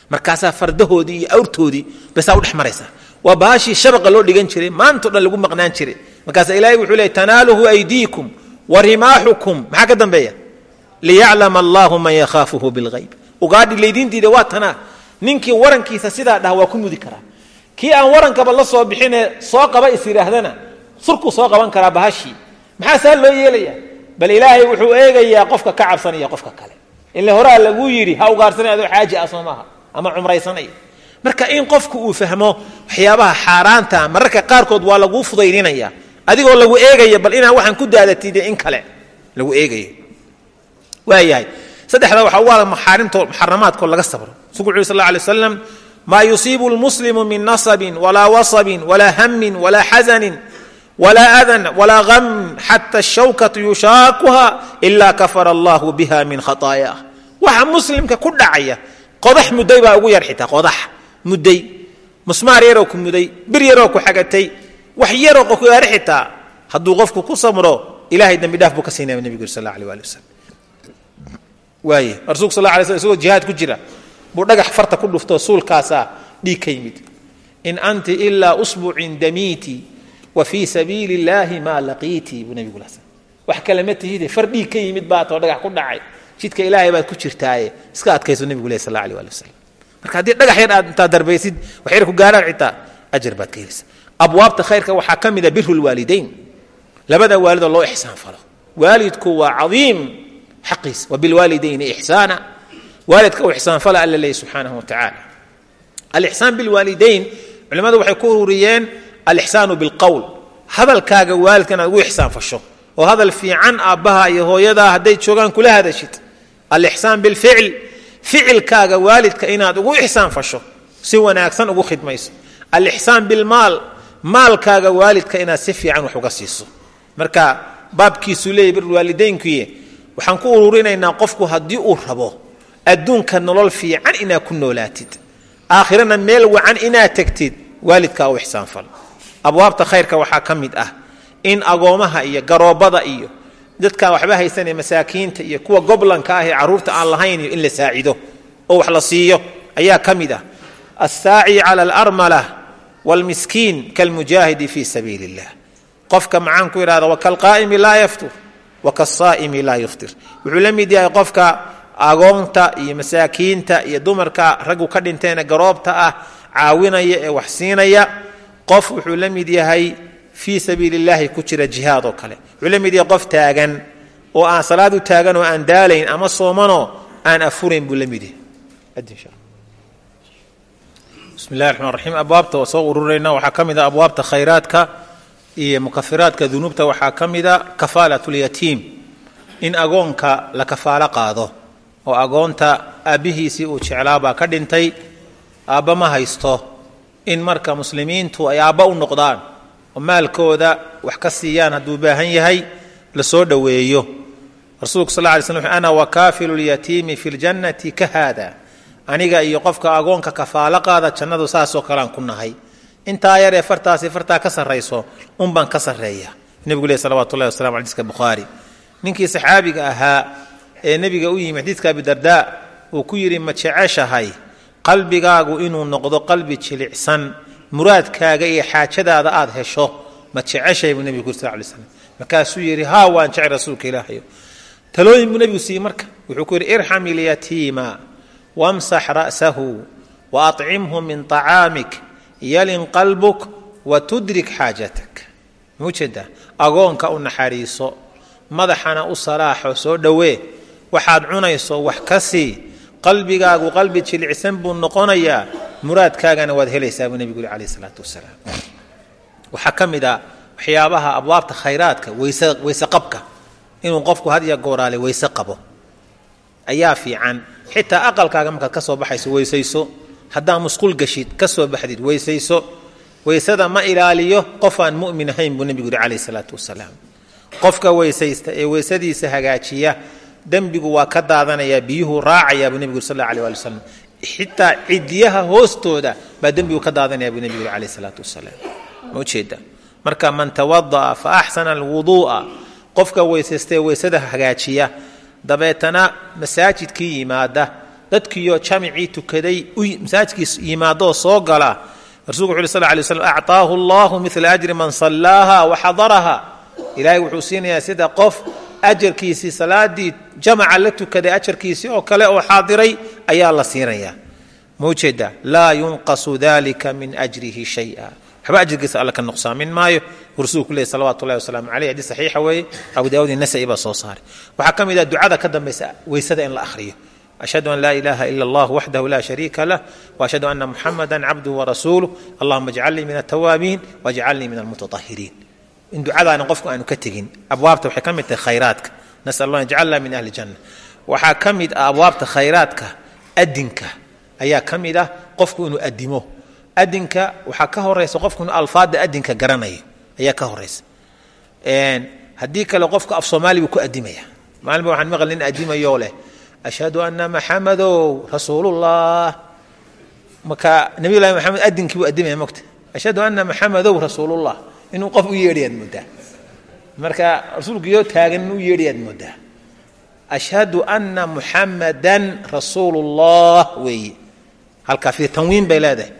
Markaasaa fardahoodii iyo awrtoodii basaa udhex maraysaa. Waa baashii shabaqa loo dhigan jiray maantao dhan lagu maqnaan jiray. Markaasa ilaahay wuxuu leey tanaaluhu aydiikum wa rimaaxukum. Maxaa ka dambeeya? Liyaclama allahu man yakhaafuhu bilgayb ugaadhi laydiin diida waa tanaa. Ninkii warankiisa sidaa dhaha waa ku mudi karaa. Kii aan warankaba la soo bixinee soo qaba is yidhaahdana surkuu soo qaban karaa bahashii. Maxaa saa loo yeelaya bal ilaahay wuxuu eegayaa qofka ka cabsanaya qofka kale. Ile horaa laguu yidhi ha ugaarsanay adoo xaaji ah soo maaha ama cumraysanaya marka in qofku uu fahmo waxyaabaha xaaraanta mararka qaarkood waa laguu fudaydinaya adigoo lagu eegaya bal inaan waxaan ku daadatid in kale lagu eegayo. Waayahay saddexda waxa u maxaarimto muxaramaadkoo laga sabro. Rasulku wuxu sal alay waslam maa yusiibu lmuslimu min nasabin walaa wasabin walaa hamin walaa xasanin walaa adan walaa hamin xata shawkatu yushaakuha ilaa kafara allahu biha min khataayaah waxa muslimka ku dhacaya qodax mudday baa ugu yar xitaa qodax mudday musmaar yaroo ku muday bir yaroo ku xagatay wax yaroo ku yaari xitaa hadduu qofku ku samro ilahay dembi dhaaf buu ka siinaya nebigu sal alay ali wasalam waaye rasulku sal la sl isagoo jihaad ku jira buu dhagax farta ku dhuftoo suulkaasaa dhiig ka yimid in anti ilaa usbucin damiiti wa fii sabiili illaahi maa laqiiti buu nebigu la wax kale ma tihide far dhiig ka yimid baatoo dhagax ku dhacay. Jidka ilaahay baad ku jirtaaye. Iska adkayso nebigu leh sal la alay ali wasalam marka haddii dhagax yar aad intaad darbaysid wax yar ku gaaraan xitaa ajar baad ka helaysa abwaabta khayrka waxaa ka mida biru lwaalidayn labada waalidoo loo ixsaan falo. Waalidku waa cadiim xaqiis wabilwaalidayni ixsaana. Waalidka u ixsaanfala alla leeyahy subxaanahu wa tacaala. Alixsaan bilwaalidayn culimmadu waxay ku ururiyeen alixsaanu bilqowl hadalkaaga waalidka inaad ugu ixsaan fasho. Oo hadal fiican aabbaha iyo hooyadaa hadday joogaan kula hadashid alixsaan bilficl ficilkaaga waalidka inaad ugu ixsaan fasho si wanaagsan ugu khidmayso. Alixsaan bilmaal. Maalkaaga waalidka inaad si fiican wax uga siiso. Marka baabkiisuu leeyay birwaalidaynkuye waxaan ku ururinaynaa qofku haddii uu rabo adduunka nolol fiican inaad ku noolaatid. Aakhirana meel wacan inaad tegtid waalidkaa u ixsaanfal abwaabta khayrka waxaa ka mid ah in agoomaha iyo garoobada iyo dadkaan waxba haysanee masaakiinta iyo kuwa goblanka ah ee carruurta aan lahayn iyo in la saacido oo wax la siiyo ayaa ka mid ah. Assaaci cala alarmala waalmiskiin kalmujaahidi fii sabiili illah qofka maxaan ku idhahda wakalqaa'imi laa yaftur wakasaa'imi laa yuftir. Wuxuu la mid yahay qofka agoonta iyo masaakiinta iyo dumarka raggu ka dhinteena garoobta ah caawinaya ee wax siinaya qof wuxuu la mid yahay fii sabiili ku jira jihaad oo kale. Wuxuu la mid yahay qof taagan oo aan salaad u taagan oo aan daalayn ama soomanoo aan afurayn buu la mid yahay. Bismi illahi raxmaan raxiim abwaabta soo ururayna. Waxaa ka mid a abwaabta khayraadka iyo mukafiraadka dunuubta. Waxaa ka mida kafaalat lyatiim in agoonka la kafaalo qaado oo agoonta aabbihiisii uu jeclaabaa ka dhintay. Aabba ma haysto in marka muslimiintu ay aabba u noqdaan oo maalkooda wax ka siiyaan hadduu baahan yahay la soo dhoweeyo. Rasuulku sal ly slam ana wakaafilu lyatiimi fi ljannati ka haada? Aniga iyo qofka agoonka kafaalo qaada jannadu saasoo kalean ku nahay. Intaa yaree fartaasi fartaa ka sarrayso unbaan ka sarreeya nebigu leh salawatu llahi wasalamu ala xadiiska bukhaari ninkii saxaabiga ahaa ee nebiga u yimi xadiiska abidardaa uu ku yidhi ma jeceshahay qalbigaagu inuu noqdo qalbi jilicsan muraadkaaga iyo xaajadaada aad hesho ma jeceshahay buu nebigu yiri sal lay slam markaasuu yidhi haa waan jecel rasuulka ilaahayo. Talooyin buu nebigu siiyey marka. Wuxuu ku yidhi irxam ilyatiima wamsax ra'sahu wa acimhu min طacaamik yalin qalbuk wa tudrik xaajatak. Muu jeedaa? Agoonka u naxariiso madaxana u salaaxo soo dhowee. Waxaad cunayso wax ka sii qalbigaagu qalbi jilicsan buu noqonayaa muraadkaagana waad helaysaa buu nebigu yuri alayh isalaatu wasalaam waxaa ka mid a waxyaabaha abwaabta khayraadka weyse weyse qabka. Inuu qofku had ya gooraale weyse qabo. Ayaa fiican. Xitaa aqalkaaga markaad ka soo baxayso weysayso haddaa musqul gashid ka soo baxdid weysayso weysada ma ilaaliyo qof mu'min ahayn buu nebigu yuri calayh isalaatu wasalaam qofka weysaysta ee weysadiisa hagaajiya dembigu waa ka daadanayaa biyuhu raacayaa buu nebigu sal alla alay wali wasalam xitaa cidiyaha hoostooda baa dembigu ka daadanaya buu nebigu alayh salaatu wasalaam ma ujeeda marka man tawada'a fa axsana alwuduu'a qofka weysaystee weysada hagaajiya. Dabeetana masaajidkii yimaada dadkiiyo jamicii tukaday masaajidkii yimaadoo soo gala. Rasulku wuxu uhi sal lay slam acطaahu allahu mila ajri man sallaaha waxadaraha ilaahay wuxuu siinayaa sida qof ajarkiisii salaadii jamaca la tukaday ajarkiisii oo kale oo xaadiray ayaa la siinayaa ma ujeeda laa yunqasu dalika min ajrihi shaya. Waxba ajirkiisa alla ka nuqsaamin maayo. Rasuulku leey salawatu llahi wasalaamu caleyh haddii saxiixa weeye. Abu daawud iyo nasai baa soo saaray. Waxaa ka mid ah ducada ka dambaysa weysada in la akhriyo. Ashhadu an laa ilaha ila allah waxdahu la shariika lah waashhadu ana muxamada cabduhu warasuuluh allahuma ajcalnii min altawaabiin wajcalnii min almutatahiriin in ducadaana qofku aanu ka tegin abwaabta waxay ka mid tahay khayraadka. Nasal allah ajcalna min ahli janna. Waxaa ka mid ah abwaabta khayraadka adinka ayaa ka mid ah qofku inuu adimo adinka waxaa ka horaysa qofku inuu alfaada adinka garanayo ayaa ka horaysa haddii kale qofku af soomaali buu ku adimaya maalinba waxaan maqli nin adimayoo leh. Ashhadu ana maxamadow rasuulullah. Marka nabiy maxamed adinkii buu adimaya mogta ashhadu ana maxamadow rasuulullah inuu qof u yeedhayaad moodaa marka rasuulkiyo taagan inuu yeedhayaad moodaa ashhadu ana muxamadan rasuulullah weeye. Halkaa fi tanwiin bay leedahay.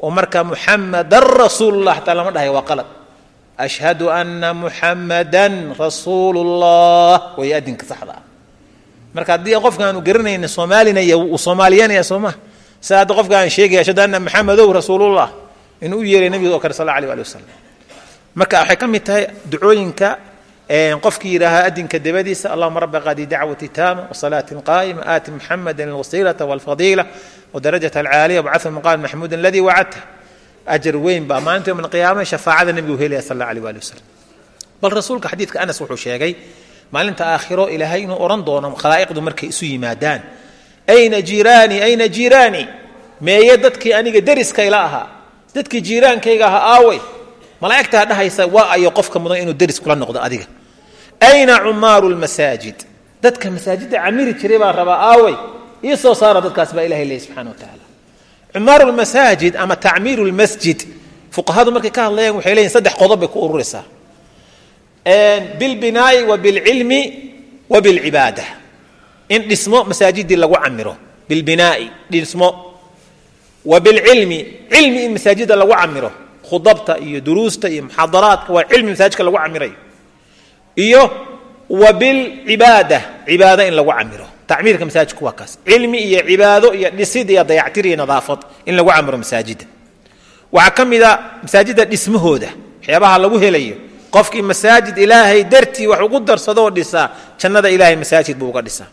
Oo marka muxamadan rasuulullah xataa lama dhahay waa qalad. Ashhadu ana muxamadan rasuulullah weeye adinka saxda. Marka haddii qofka aanu garanayna soomaalinaya uu soomaaliyanaya soo maha sida hadda qofka sheegaya ashhadu ana maxamadow rasuulullah inuu u yeeray nebiga oo kale sal alih ali wasalam marka waxay ka tahay ducooyinka qofkii yidhaahaa adinka dabadiisa allahuma raba qadi dacwati taama wsalaati qaa'ima aati muxamada alwasiilata walfadiila wadarajata alcaaliya wabcathu maqaam maxmuuda aladii wacadta ajar weyn baa maalinta yowm alqiyaama shafaacada nebigu helaya sal alla alih ali wasalam bal rasuulka xadiidka anas wuxuu sheegay maalinta aakhiro ilaahay inuu odhan doono khalaa'iqdu markay isu yimaadaan. Ayna jiiraani ayna jiiraani? Meeye dadkii aniga deriskayla ahaa dadkii jiiraankayga ahaa aawey malaa'igtaa dhahaysa waa ayo qofka mudan inuu deris kula noqdo adiga. Ayna cumaaru lmasaajid dadka masaajidda camiri jiray baa rabaa aawey ii soo saara dadkaas baa ilahay leeyay subxana wa tacaala. Cumaaru lmasaajid ama tacmiiru lmasjid fuqahadu markay ka hadlayaan waxay leeyihiin saddex qodob bay ku ururaysaa. Bilbinaa'i wa bilcilmi wa bilcibaada in dhismo masaajidii lagu camiro bilbinaa'i dhismo wa bilcilmi cilmi in masaajida lagu camiro khudabta iyo duruusta iyo muxaadaraadka waa cilmi masaajidka lagu camirayo iyo wa bilcibaada in lagu camiro tacmiirka masaajidku waa kaas. Cilmi iyo cibaado iyo dhisid iyo dayactir iyo nadaafad in lagu camiro masaajida waxaa ka mid a masaajida dhismahooda waxyaabaha lagu helayo. Qofkii masaajid ilaahay dartii wax ugu darsadoo dhisaa jannada ilaahay masaajid buu uga dhisaa.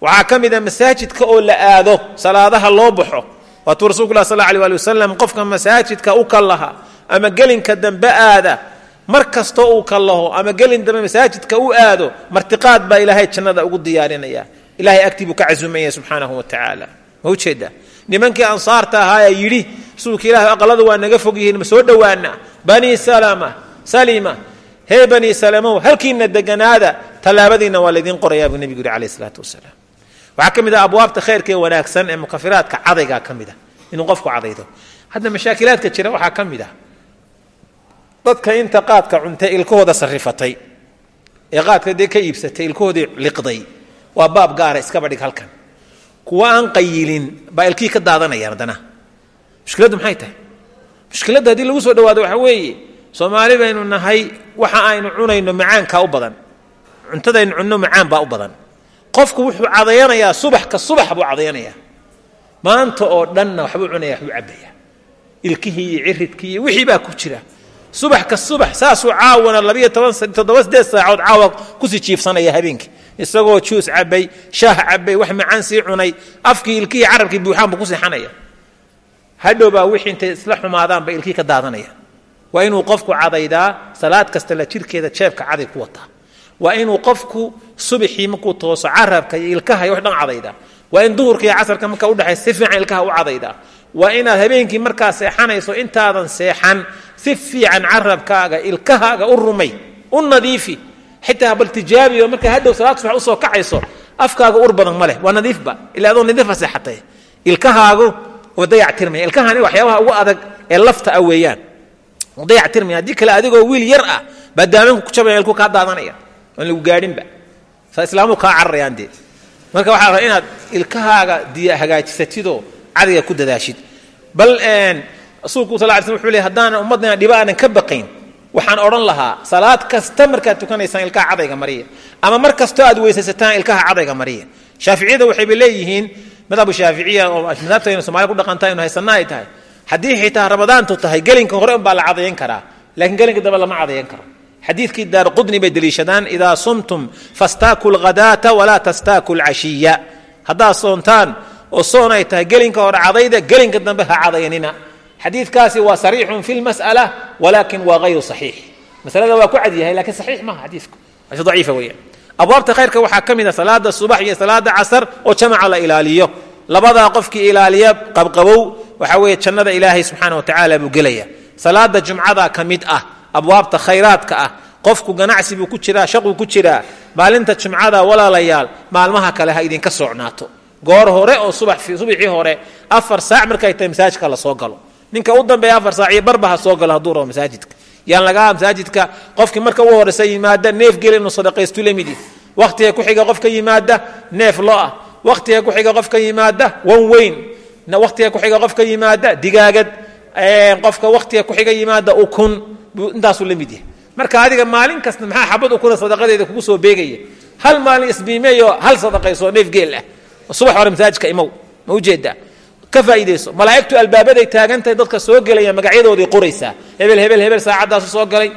Waxaa ka mid a masaajidka oo la aado salaadaha loo baxo waatuu rasulku lah sal alay ali wasalam qofka masaajidka u kallaha ama gelinka dambe aada mar kastoo uu kallaho ama gelin dambe masaajidka u aado martiqaad baa ilaahay jannada ugu diyaarinaya. Ilahay agtii buu ka casumaya subxaanahu wa tacaala ma ujeeda nimankii ansaarta ahaa ee yidhi rasuulka ilahi aqalada waa naga fog yihiin ma soo dhowaana bani salama salima hee bani salamow halkiina deganaada tallaabadiina waa laydin qorayaa buu nebigu yidhi alayh isalaatu wasalaam waxaa ka mid ah abwaabta khayrka ee wanaagsan ee mukafiraadka cadaygaa ka mid ah inuu qofku cadaydo. Hadda mashaakilaadka jira waxaa ka mid ah. Dadka inta qaadka cuntay ilkahooda sarrifatay. Ee qaadka dee ka iibsatay ilkahoodii liqday. Waa baab gaara iskaba dhig halkan. Kuwa aan qayilin baa ilkihii ka daadanayaan haddana. Mushkiladdu maxay tahay? Mushkiladda haddii lagu soo dhawaado waxaa weeye soomaali baynu nahay waxa aynu cunayno macaankaa u badan. Cuntadaynu cunno macaan baa u badan qofku wuxuu cadayanayaa subax ka subax buu cadayanayaa maanta oo dhanna waxbuu cunaya waxbuu cabbaya ilkihii iyo ciridkii iyo wixii baa ku jira. Subax ka subax saasuu caawana labiyo toban toddoba sideed saacood caawa ku sii jiifsanaya habeenkii. Isagoo juus cabbay shaah cabbay wax macaan sii cunay afkii ilkihii carabkii buuxaan buu ku seexanaya. Hadhow baa wixii intay isla xumaadaanba ilkii ka daadanaya waa inuu qofku cadaydaa salaad kasta la jirkeeda jeebka caday ku wataa waa inuu qofku subaxii markuu tooso carabka iyo ilkaha wax dhan cadaydaa waa in duhurka iyo casarka marka udhexaysa si fiican ilkaha u cadaydaa waa inaad habeenkii markaa seexanayso intaadan seexan si fiican carabkaaga ilkahaaga u rumay u nadiifi. Xitaa bal tijaabiyo markaa hadhow salaad subax u soo kacayso afkaaga ur badan ma leh. Waa nadiifba ilaa adoo nadiifa seexatay ilkahaagu oo dayactirmaya ilkahani waxyaabaha ugu adag ee lafta ah weeyaan. Dayactirmaya haddii kale adigoo wiil yar ah baa daamanku ku jabaya ilku kaa daadanaya aan lagu gaadhinba. Saa islaamuhu kaa cararayaan dee. Marka waxaa rabaa inaad ilkahaaga hagaajisatidoo cadiga ku dadaashid. Bal rasuulku sal slm wuxuu leey haddaanan ummadna dhiba ka baqayn waxaan odhan lahaa salaad kasta markaad tukanaysaan ilkaha cadayga mariya ama mar kastoo aad weysaysataan ilkaha cadayga mariya. Shaaficiyada waxayba leeyihiin madhabu shaaficiya oo madhabtaynu somalia ku dhaqanta inu haysanna ay tahay. Haddii xitaa ramadaantu tahay gelinka hore unbaa la cadayan karaa lakiin gelinka dambe lama cadayan karo xadiidkii daar qudni bay deliishadaan idaa sumtum fastaaku lghadaata walaa tastaaku lcashiya. Haddaad soontaan oo soon ay tahay gelinka hore cadayda gelinka dambe ha cadayanina xadiidkaasi waa sariixun fi lmas'ala walakin waa hayru saxiix. Masalada waa ku cadyahay lakiin saxiix maaha xadiidku. Si daciifa weeyaan. Abwaabta khayrka waxaa ka mid a salaada subax iyo salaada casar oo jamaca la ilaaliyo. Labadaa qofkii ilaaliya qabqabow waxaa weeye jannada ilaahay subxaana wa tacaala buu gelaya salaada jumcada ka mid ah abwaabta khayraadka ah. Qofku ganacsi buu ku jiraa shaquu ku jiraa. Maalinta jumcada walaalayaal maalmaha kale ha idinka socnaato goor hore oo subaxii hore afar saac markay tahay masaajidka la soo galo. Ninka u dambeeya afar saac iyo barba ha soo galo hadduu rabo masaajidka. Yaan lagaa masaajidka qofkii marka u horeysa yimaada neef gel inuu sadaqaystu lamidi wakhtiga ku xiga qofka yimaada neef lo'ah wakhtiga ku xiga qofka yimaada wan weyn. Wakhtiga ku xiga qofka yimaada digaagad. Qofka wakhtiga ku xiga yimaada ukun buu intaasuu la mid yahay. Marka adiga maalin kasta maxaa xabad ukuna sadaqadeeda kugu soo beegaya? Hal maalin isbiimeeyo hal sadaqayso neef geel ah? Subax hore masaajidka imow ma u jeedaa ka faa'iidayso malaa'igtu albaabaday taagantahay dadka soo gelaya magacyadoodii qoraysaa. Hebel hebel hebel saacadaasu soo galay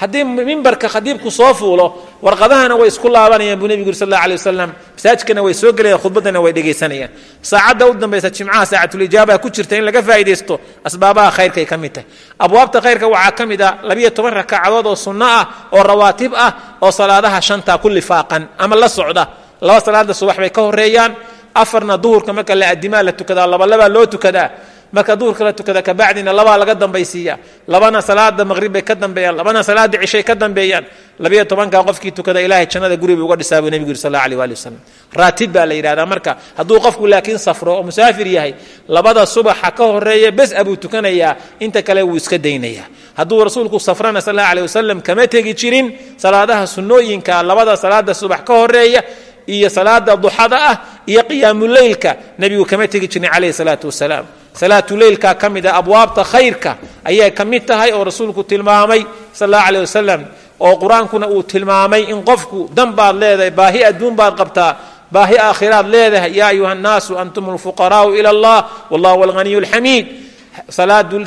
haddii mimbarka khadiibku soo fuulo warqadahana way isku laabanayaan buu nebigu yuri sal alla alay wasalam masaajidkana way soo gelayaan khudbaddana way dhegaysanayaan saacadda u dambaysa jimcaha saacatulijaaba ku jirta in laga faa'iidaysto asbaabaha khayrkay ka mid tahay. Abwaabta khayrka waxaa ka mid ah labiyo toban rakacadood oo sunno ah oo rawaatib ah oo salaadaha shanta ku lifaaqan ama la socda. Laba salaada subax bay ka horeeyaan afarna duhurka marka la adimaa la tukadaa labalabaa loo tukadaa marka duhurka la tukada kabacdina labaa laga dambaysiiya. Labana salaada maqrib ka dambeeyaan labana salaada cishay ka dambeeyaan. Labiyo tobanka qofkii tukada ilahay jannada guri buu uga dhisaa buu nebigu yuri sal alla alih waali wasalam raatib baa la yidhahdaa. Marka hadduu qofku laakiin safro oo musaafir yahay labada subaxa ka horreeya bes abuu tukanayaa inta kale wuu iska daynayaa. Hadduu rasuulku safrana sal alla alih wasalam kama tegi jirin salaadaha sunnooyinka labada salaada subax ka horreeya iyo salaada duxada ah iyo qiyaamuleylka nebigu kama tegi jirin calayhi salaatu wasalaam salaatuleylka ka mid a abwaabta khayrka ayay ka mid tahay oo rasuulku tilmaamay sal allahu aleh wasalam oo qur'aankuna uu tilmaamay in qofku dan baad leedahay baahi adduun baad qabtaa baahi aakhiraad leedahay yaa ayuha annaasu antum alfuqaraau ila allah wallahu alghaniyu alxamiid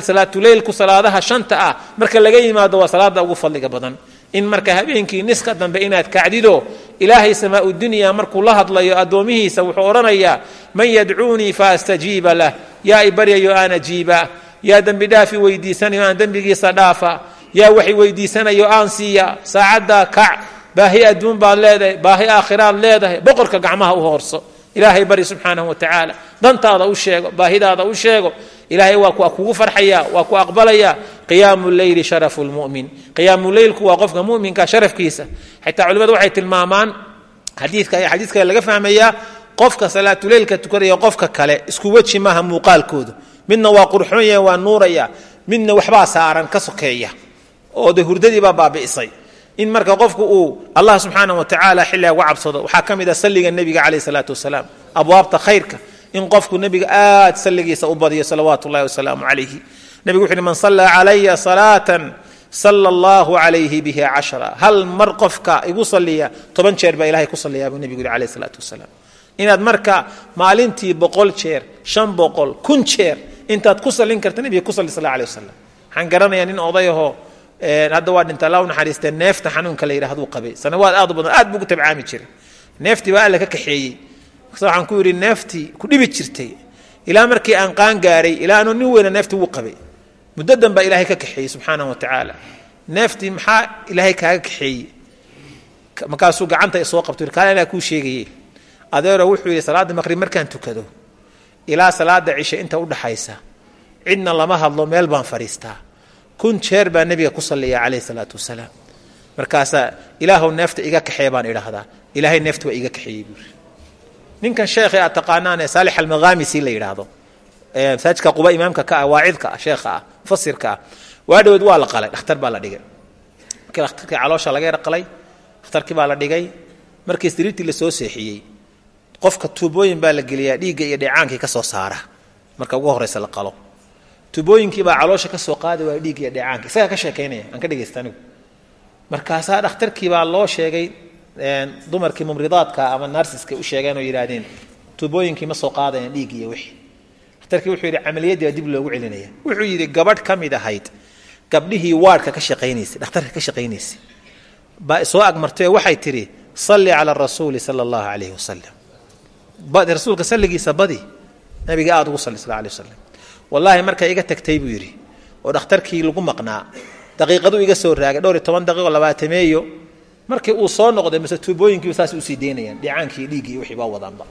salaatuleylku salaadaha shanta ah marka laga yimaado waa salaada ugu fadliga badan in marka habeenkii niska dambe inaad kacdido ilaahay samaa dunya markuu la hadlayo addoomihiisa wuxuu odhanayaa man yadcuunii faastajiiba lah. Yaa i baryayo aan ajiiba yaa dembi dhaafi weydiisanayo aan dembigiisa dhaafa. Yaa waxay weydiisanayo aan siiya. Saacaddaa kac baahi adduun baad leedahay baahi aakhiraad leedahay boqorka gacmaha u hoorso. Ilaahay bari subxaanahu wa tacaala dantaada u sheego baahidaada u sheego ilaahay waa kugu farxaya waa ku aqbalaya. Qiyaamu leyli sharafu lmumin qiyaamu leylku waa qofka muminka sharafkiisa. Xitaa culimadu waxay tilmaamaan xadiika kale laga fahmayaa qofka salaatuleylka tukanaya qofka kale isku weji maaha muuqaalkoodu midna waa qurxoon yahay waa nuuraya. Midna waxbaa saaran ka sokeeya. Oo hurdadiibaa baabi'isay. In marka qofku uu allah subxaana wa tacaala xilliga uga cabsado waxaa ka mid ah salliga nebiga caleyh salaatu wasalaam abwaabta khayrka in qofku nebiga aad salligiisa u badiyo salawaatu wasalaamu calayhi. Nebigu wuxu uhi man sallaa calaya salaatan sala allahu calayhi biha cashra hal mar qofka igu salliya toban jeer baa ilahay ku salliyaa buu nebigu yihi caleyh salaatu wasalaam. Inaad marka maalintii boqol jeer shan boqol kun jeer intaad ku sallin karta nebiga ku salli sal alay wasalam waxaan garanayaa nin odayahoo hadda waa dhinta alla naxariistee neefta xanuunka la yidhahduu qabay. Sanawaad aad u badan aad buu gu tabcaami jiray. Neeftii baa alla ka kaxeeyey markaas waxaan ku yidhi neeftii ku dhibi jirtay. Ilaa markii aan qaan gaaray ilaa anuu nin weyna neeftii wuu qabay. Muddadan baa ilaahay ka kaxeeyey subxaanahu wa tacaala. Neeftii maxaa ilaahay kaaga kaxeeyey? Markaasuu gacanta isoo qabto? Kaala ilaa kuu sheegaye adeero wuxuu yidhi salaadda maqrib markaan tukado ilaa salaada cishe inta udhaxaysa cidna lama hadlo meel baan fadhiistaa. Kun jeer baa nebiga ku salliya calayhi salaatu wasalaam. Markaasaa ilaahow neefta iga kaxee baan idhaahdaa. Ilaahay neefta waa iga kaxeeyey buuri ninkan sheekhe aad taqaanaan ee saalix almaqaamisi la yidhaahdo masaajidka quba imaamka ka ah waacidka ah sheekha ah mufasirka ah. Waa dhaweed waa la qalay dhakhtar baa la dhigay. Markii dhakhtarkii caloosha laga yar dhakhtarkii baa la dhigay. Markii sariirtii la soo seexiyey qofka tuubooyin baa la geliyaa dhiigga iyo dheecaankii ka saara. Marka ugu horraysa la qalo. Tuubooyinkii baa caloosha ka soo qaadi waaya dhiigga iyo dheecaanka isagaa ka sheekaynaya aan ka dhegaysta markaasaa dhakhtarkii baa loo sheegay dumarkii mumridaadka ama narsiska u sheegeen oo yidhaahdeen tuubooyinkii ma soo qaadayaan dhiig iyo wixii. Dhakhtarkii wuxuu yidhi camaliyaddii baa dib loogu celinaya. Wuxuu yidhi gabadh ka mid ahayd gabdhihii waadhka ka shaqaynaysay dhakhtarka ka shaqaynaysay baa soo agmartay oo waxay tidhi salli cala rasuuli sala allahu calayhi wasalam rasuulka salligiisa badi nabiga aada ugu salli sal alay wasalam wallaahi markay iga tagtay buu yidhi oo dhakhtarkii lagu maqnaa daqiiqaduu iga soo raagay dhowr iyo toban daqiiqo labaatameeyo markii uu soo noqday mase tuubooyinkiiba saas u sii daynayaan dhicaankii dhiiggii wixii baa wadaanba.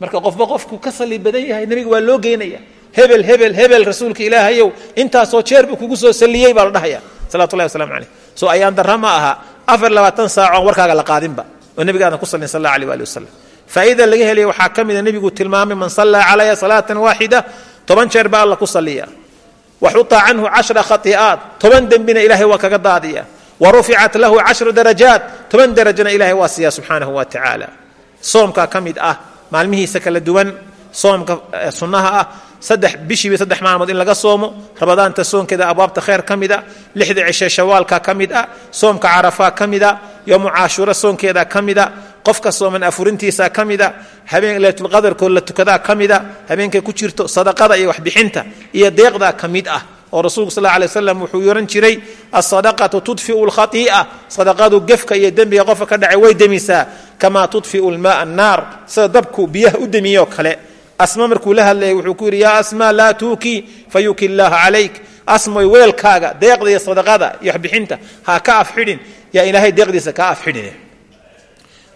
Marka qofba qofku ka salli badan yahay nebiga waa loo geynaya hebel hebel hebel rasuulka ilaahayow intaasoo jeer buu kugu soo salliyey baa la dhahaya salawatullahi waslamu caleyh soo ayaan darra ma aha afar labaatan saaco aan warkaaga la qaadinba oo nebiga aadan ku sallin sal allah aleh waali wasalam faa'iida laga helaya waxaa ka mida nebigu tilmaamay man sallaa calaya salaatan waaxida toban jeer baa alla ku salliya waxutaa canhu cashra khati'aat toban dembina ilahay waa kaga daadiya wa ruficat lahu cashru darajaat toban darajana ilahay waa siiya subxaanahu wa tacaala soomkaa ka mid ah maalmihiisa kala duwan soomka sunnaha ah saddex bishiiba saddex maalmood in laga soomo rabadaanta soonkeeda abwaabta khayr ka mid a lixda cishe shawaalka ka mid a soomka carafaa ka mid a yoomu caashuura soonkeeda ka mid a qofka sooman afurintiisa ka mid a habeen leytulqadarkoo la tukadaa ka mid a habeenkay ku jirto sadaqada iyo waxbixinta iyo deeqdaa ka mid ah oo rasuulku sal alay waslam wuxuu ohan jiray asadaqatu tudfiu lkhai'a sadaqadu gefka iyo dembiga qofka ka dhacay way demisaa kamaa tudfiu lmaa annaar. Sida dabku biyaha u demiyoo kale. Asma markuu la hadlayay wuxuu ku yidhi yaa asma laa tuuki fayuki llaaha calayk. Weelkaaga deeqda iyo sadaqada iyo waxbixinta ha ka afxidhin. Yaa ilaahay deeqdiisa kaa afxidhin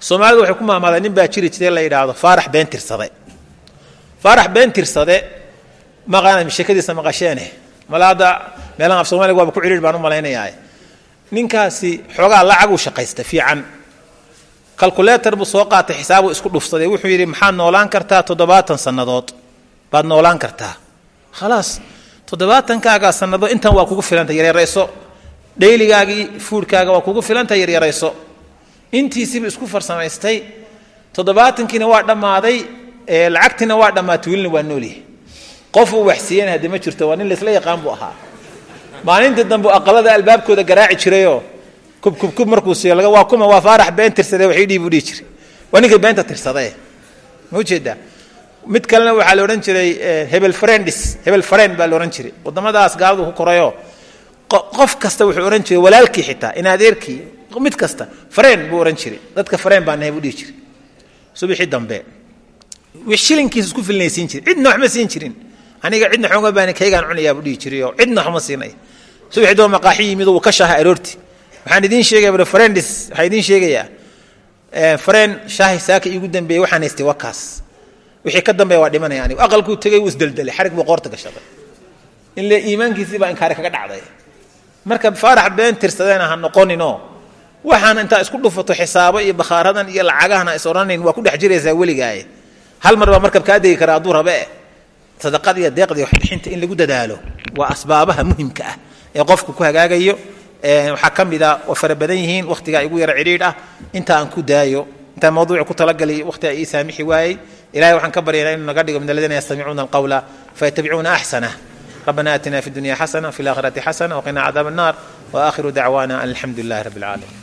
soomaalidu waxay ku maamaadaa nin baa jiri jire la yidhaahdo faarax been tirsade. Faarax been tirsade maqaana sheekadiisa maqasheene mala hadda meelahan af somaliga waaba ku cidhiir baan u malaynayaa ninkaasi xoogaa lacaguu shaqaysta fiican. Kalkuleetar buu soo qaatay xisaabuu isku dhufsaday. Wuxuu yidhi maxaad noolaan kartaa toddobaatan sannadood? Baad noolaan kartaa. Khalaas toddobaatankaagaa sannadood intan waa kugu filanta yaryarayso. Dhayligaagii fuudhkaaga waa kugu filanta yaryarayso. Intiisiibu isku farsamaystay. Toddobaatankiina waa dhammaaday lacagtiina waa dhammaatay welina waa noolyahay qof uu waxsiiyana hadde ma jirto waa nin laysla yaqaan buu ahaa. Maalintii dambe aqalada albaabkooda garaaci jirayoo kubkubkub markuu siiyo waa kuma waa faarax been tirsade waxii dhiib u dhihi jiray. Waa ninkii beenta tirsadae ma u jeedaa mid kalena waxaa la odhan jiray hebel friendis hebel friend baa la odhan jiray. Waddamadaas gaaladu ku korayoo qof kasta wuxuu odhan jiray walaalkii xitaa in mid kasta friend buu odhan jiray. Dadka friend baa nahay buu dhihi jiray. Subixii dambe shilinkiisa isku filnaysiin jiray. Cidna waxma siin jirin aniga cidna xooga baan kaygaan cunayaa buu dhihi jiray oo cidna waxma siinay. Subixii dambe maqaaxi yimid uu ka shaha aroorti. Waxaan idiin sheegaya bro friendis waxaan idiin sheegayaa friend shaahi saaka iigu dambeeyey waxaan haystay wakaas. Wixii ka dambeeya waa dhimanaya anigu. Aqalkuu tegay wuu isdeldelay xarig buu qoorta gashaday in le iimaankiisii baa inkaari kaga dhacday. Marka faarax been tirsadeena ha noqoninoo waxaan intaa isku dhufato xisaabo iyo bakhaaradan iyo lacagahana is odhanayn waa ku dhex jiraysaa weligaaye. Hal mar markab kaa degi kara hadduu rabe sadaqadiiyo deeqdiiyo waxbixinta in lagu dadaalo waa asbaabaha muhimka ah ee qofku ku hagaagayo waxaa ka mid a waa fara badan yihiin wakhtigaa igu yaro cidhiidh ah inta aan ku daayo intaan mawduuci ku talagalay wakhtigaa ii saamixi waayey ilahay waxaan ka baryaynaa inuu naga dhigo min aladiina yastamicuuna alqawla fayatabicuuna axsanah rabbana aatina fi dunya xasana fi alaakhirati xasana waqina cadaaba annar wa aakhiru dacwaana an alxamdu lilahi rabbi alcaalamiin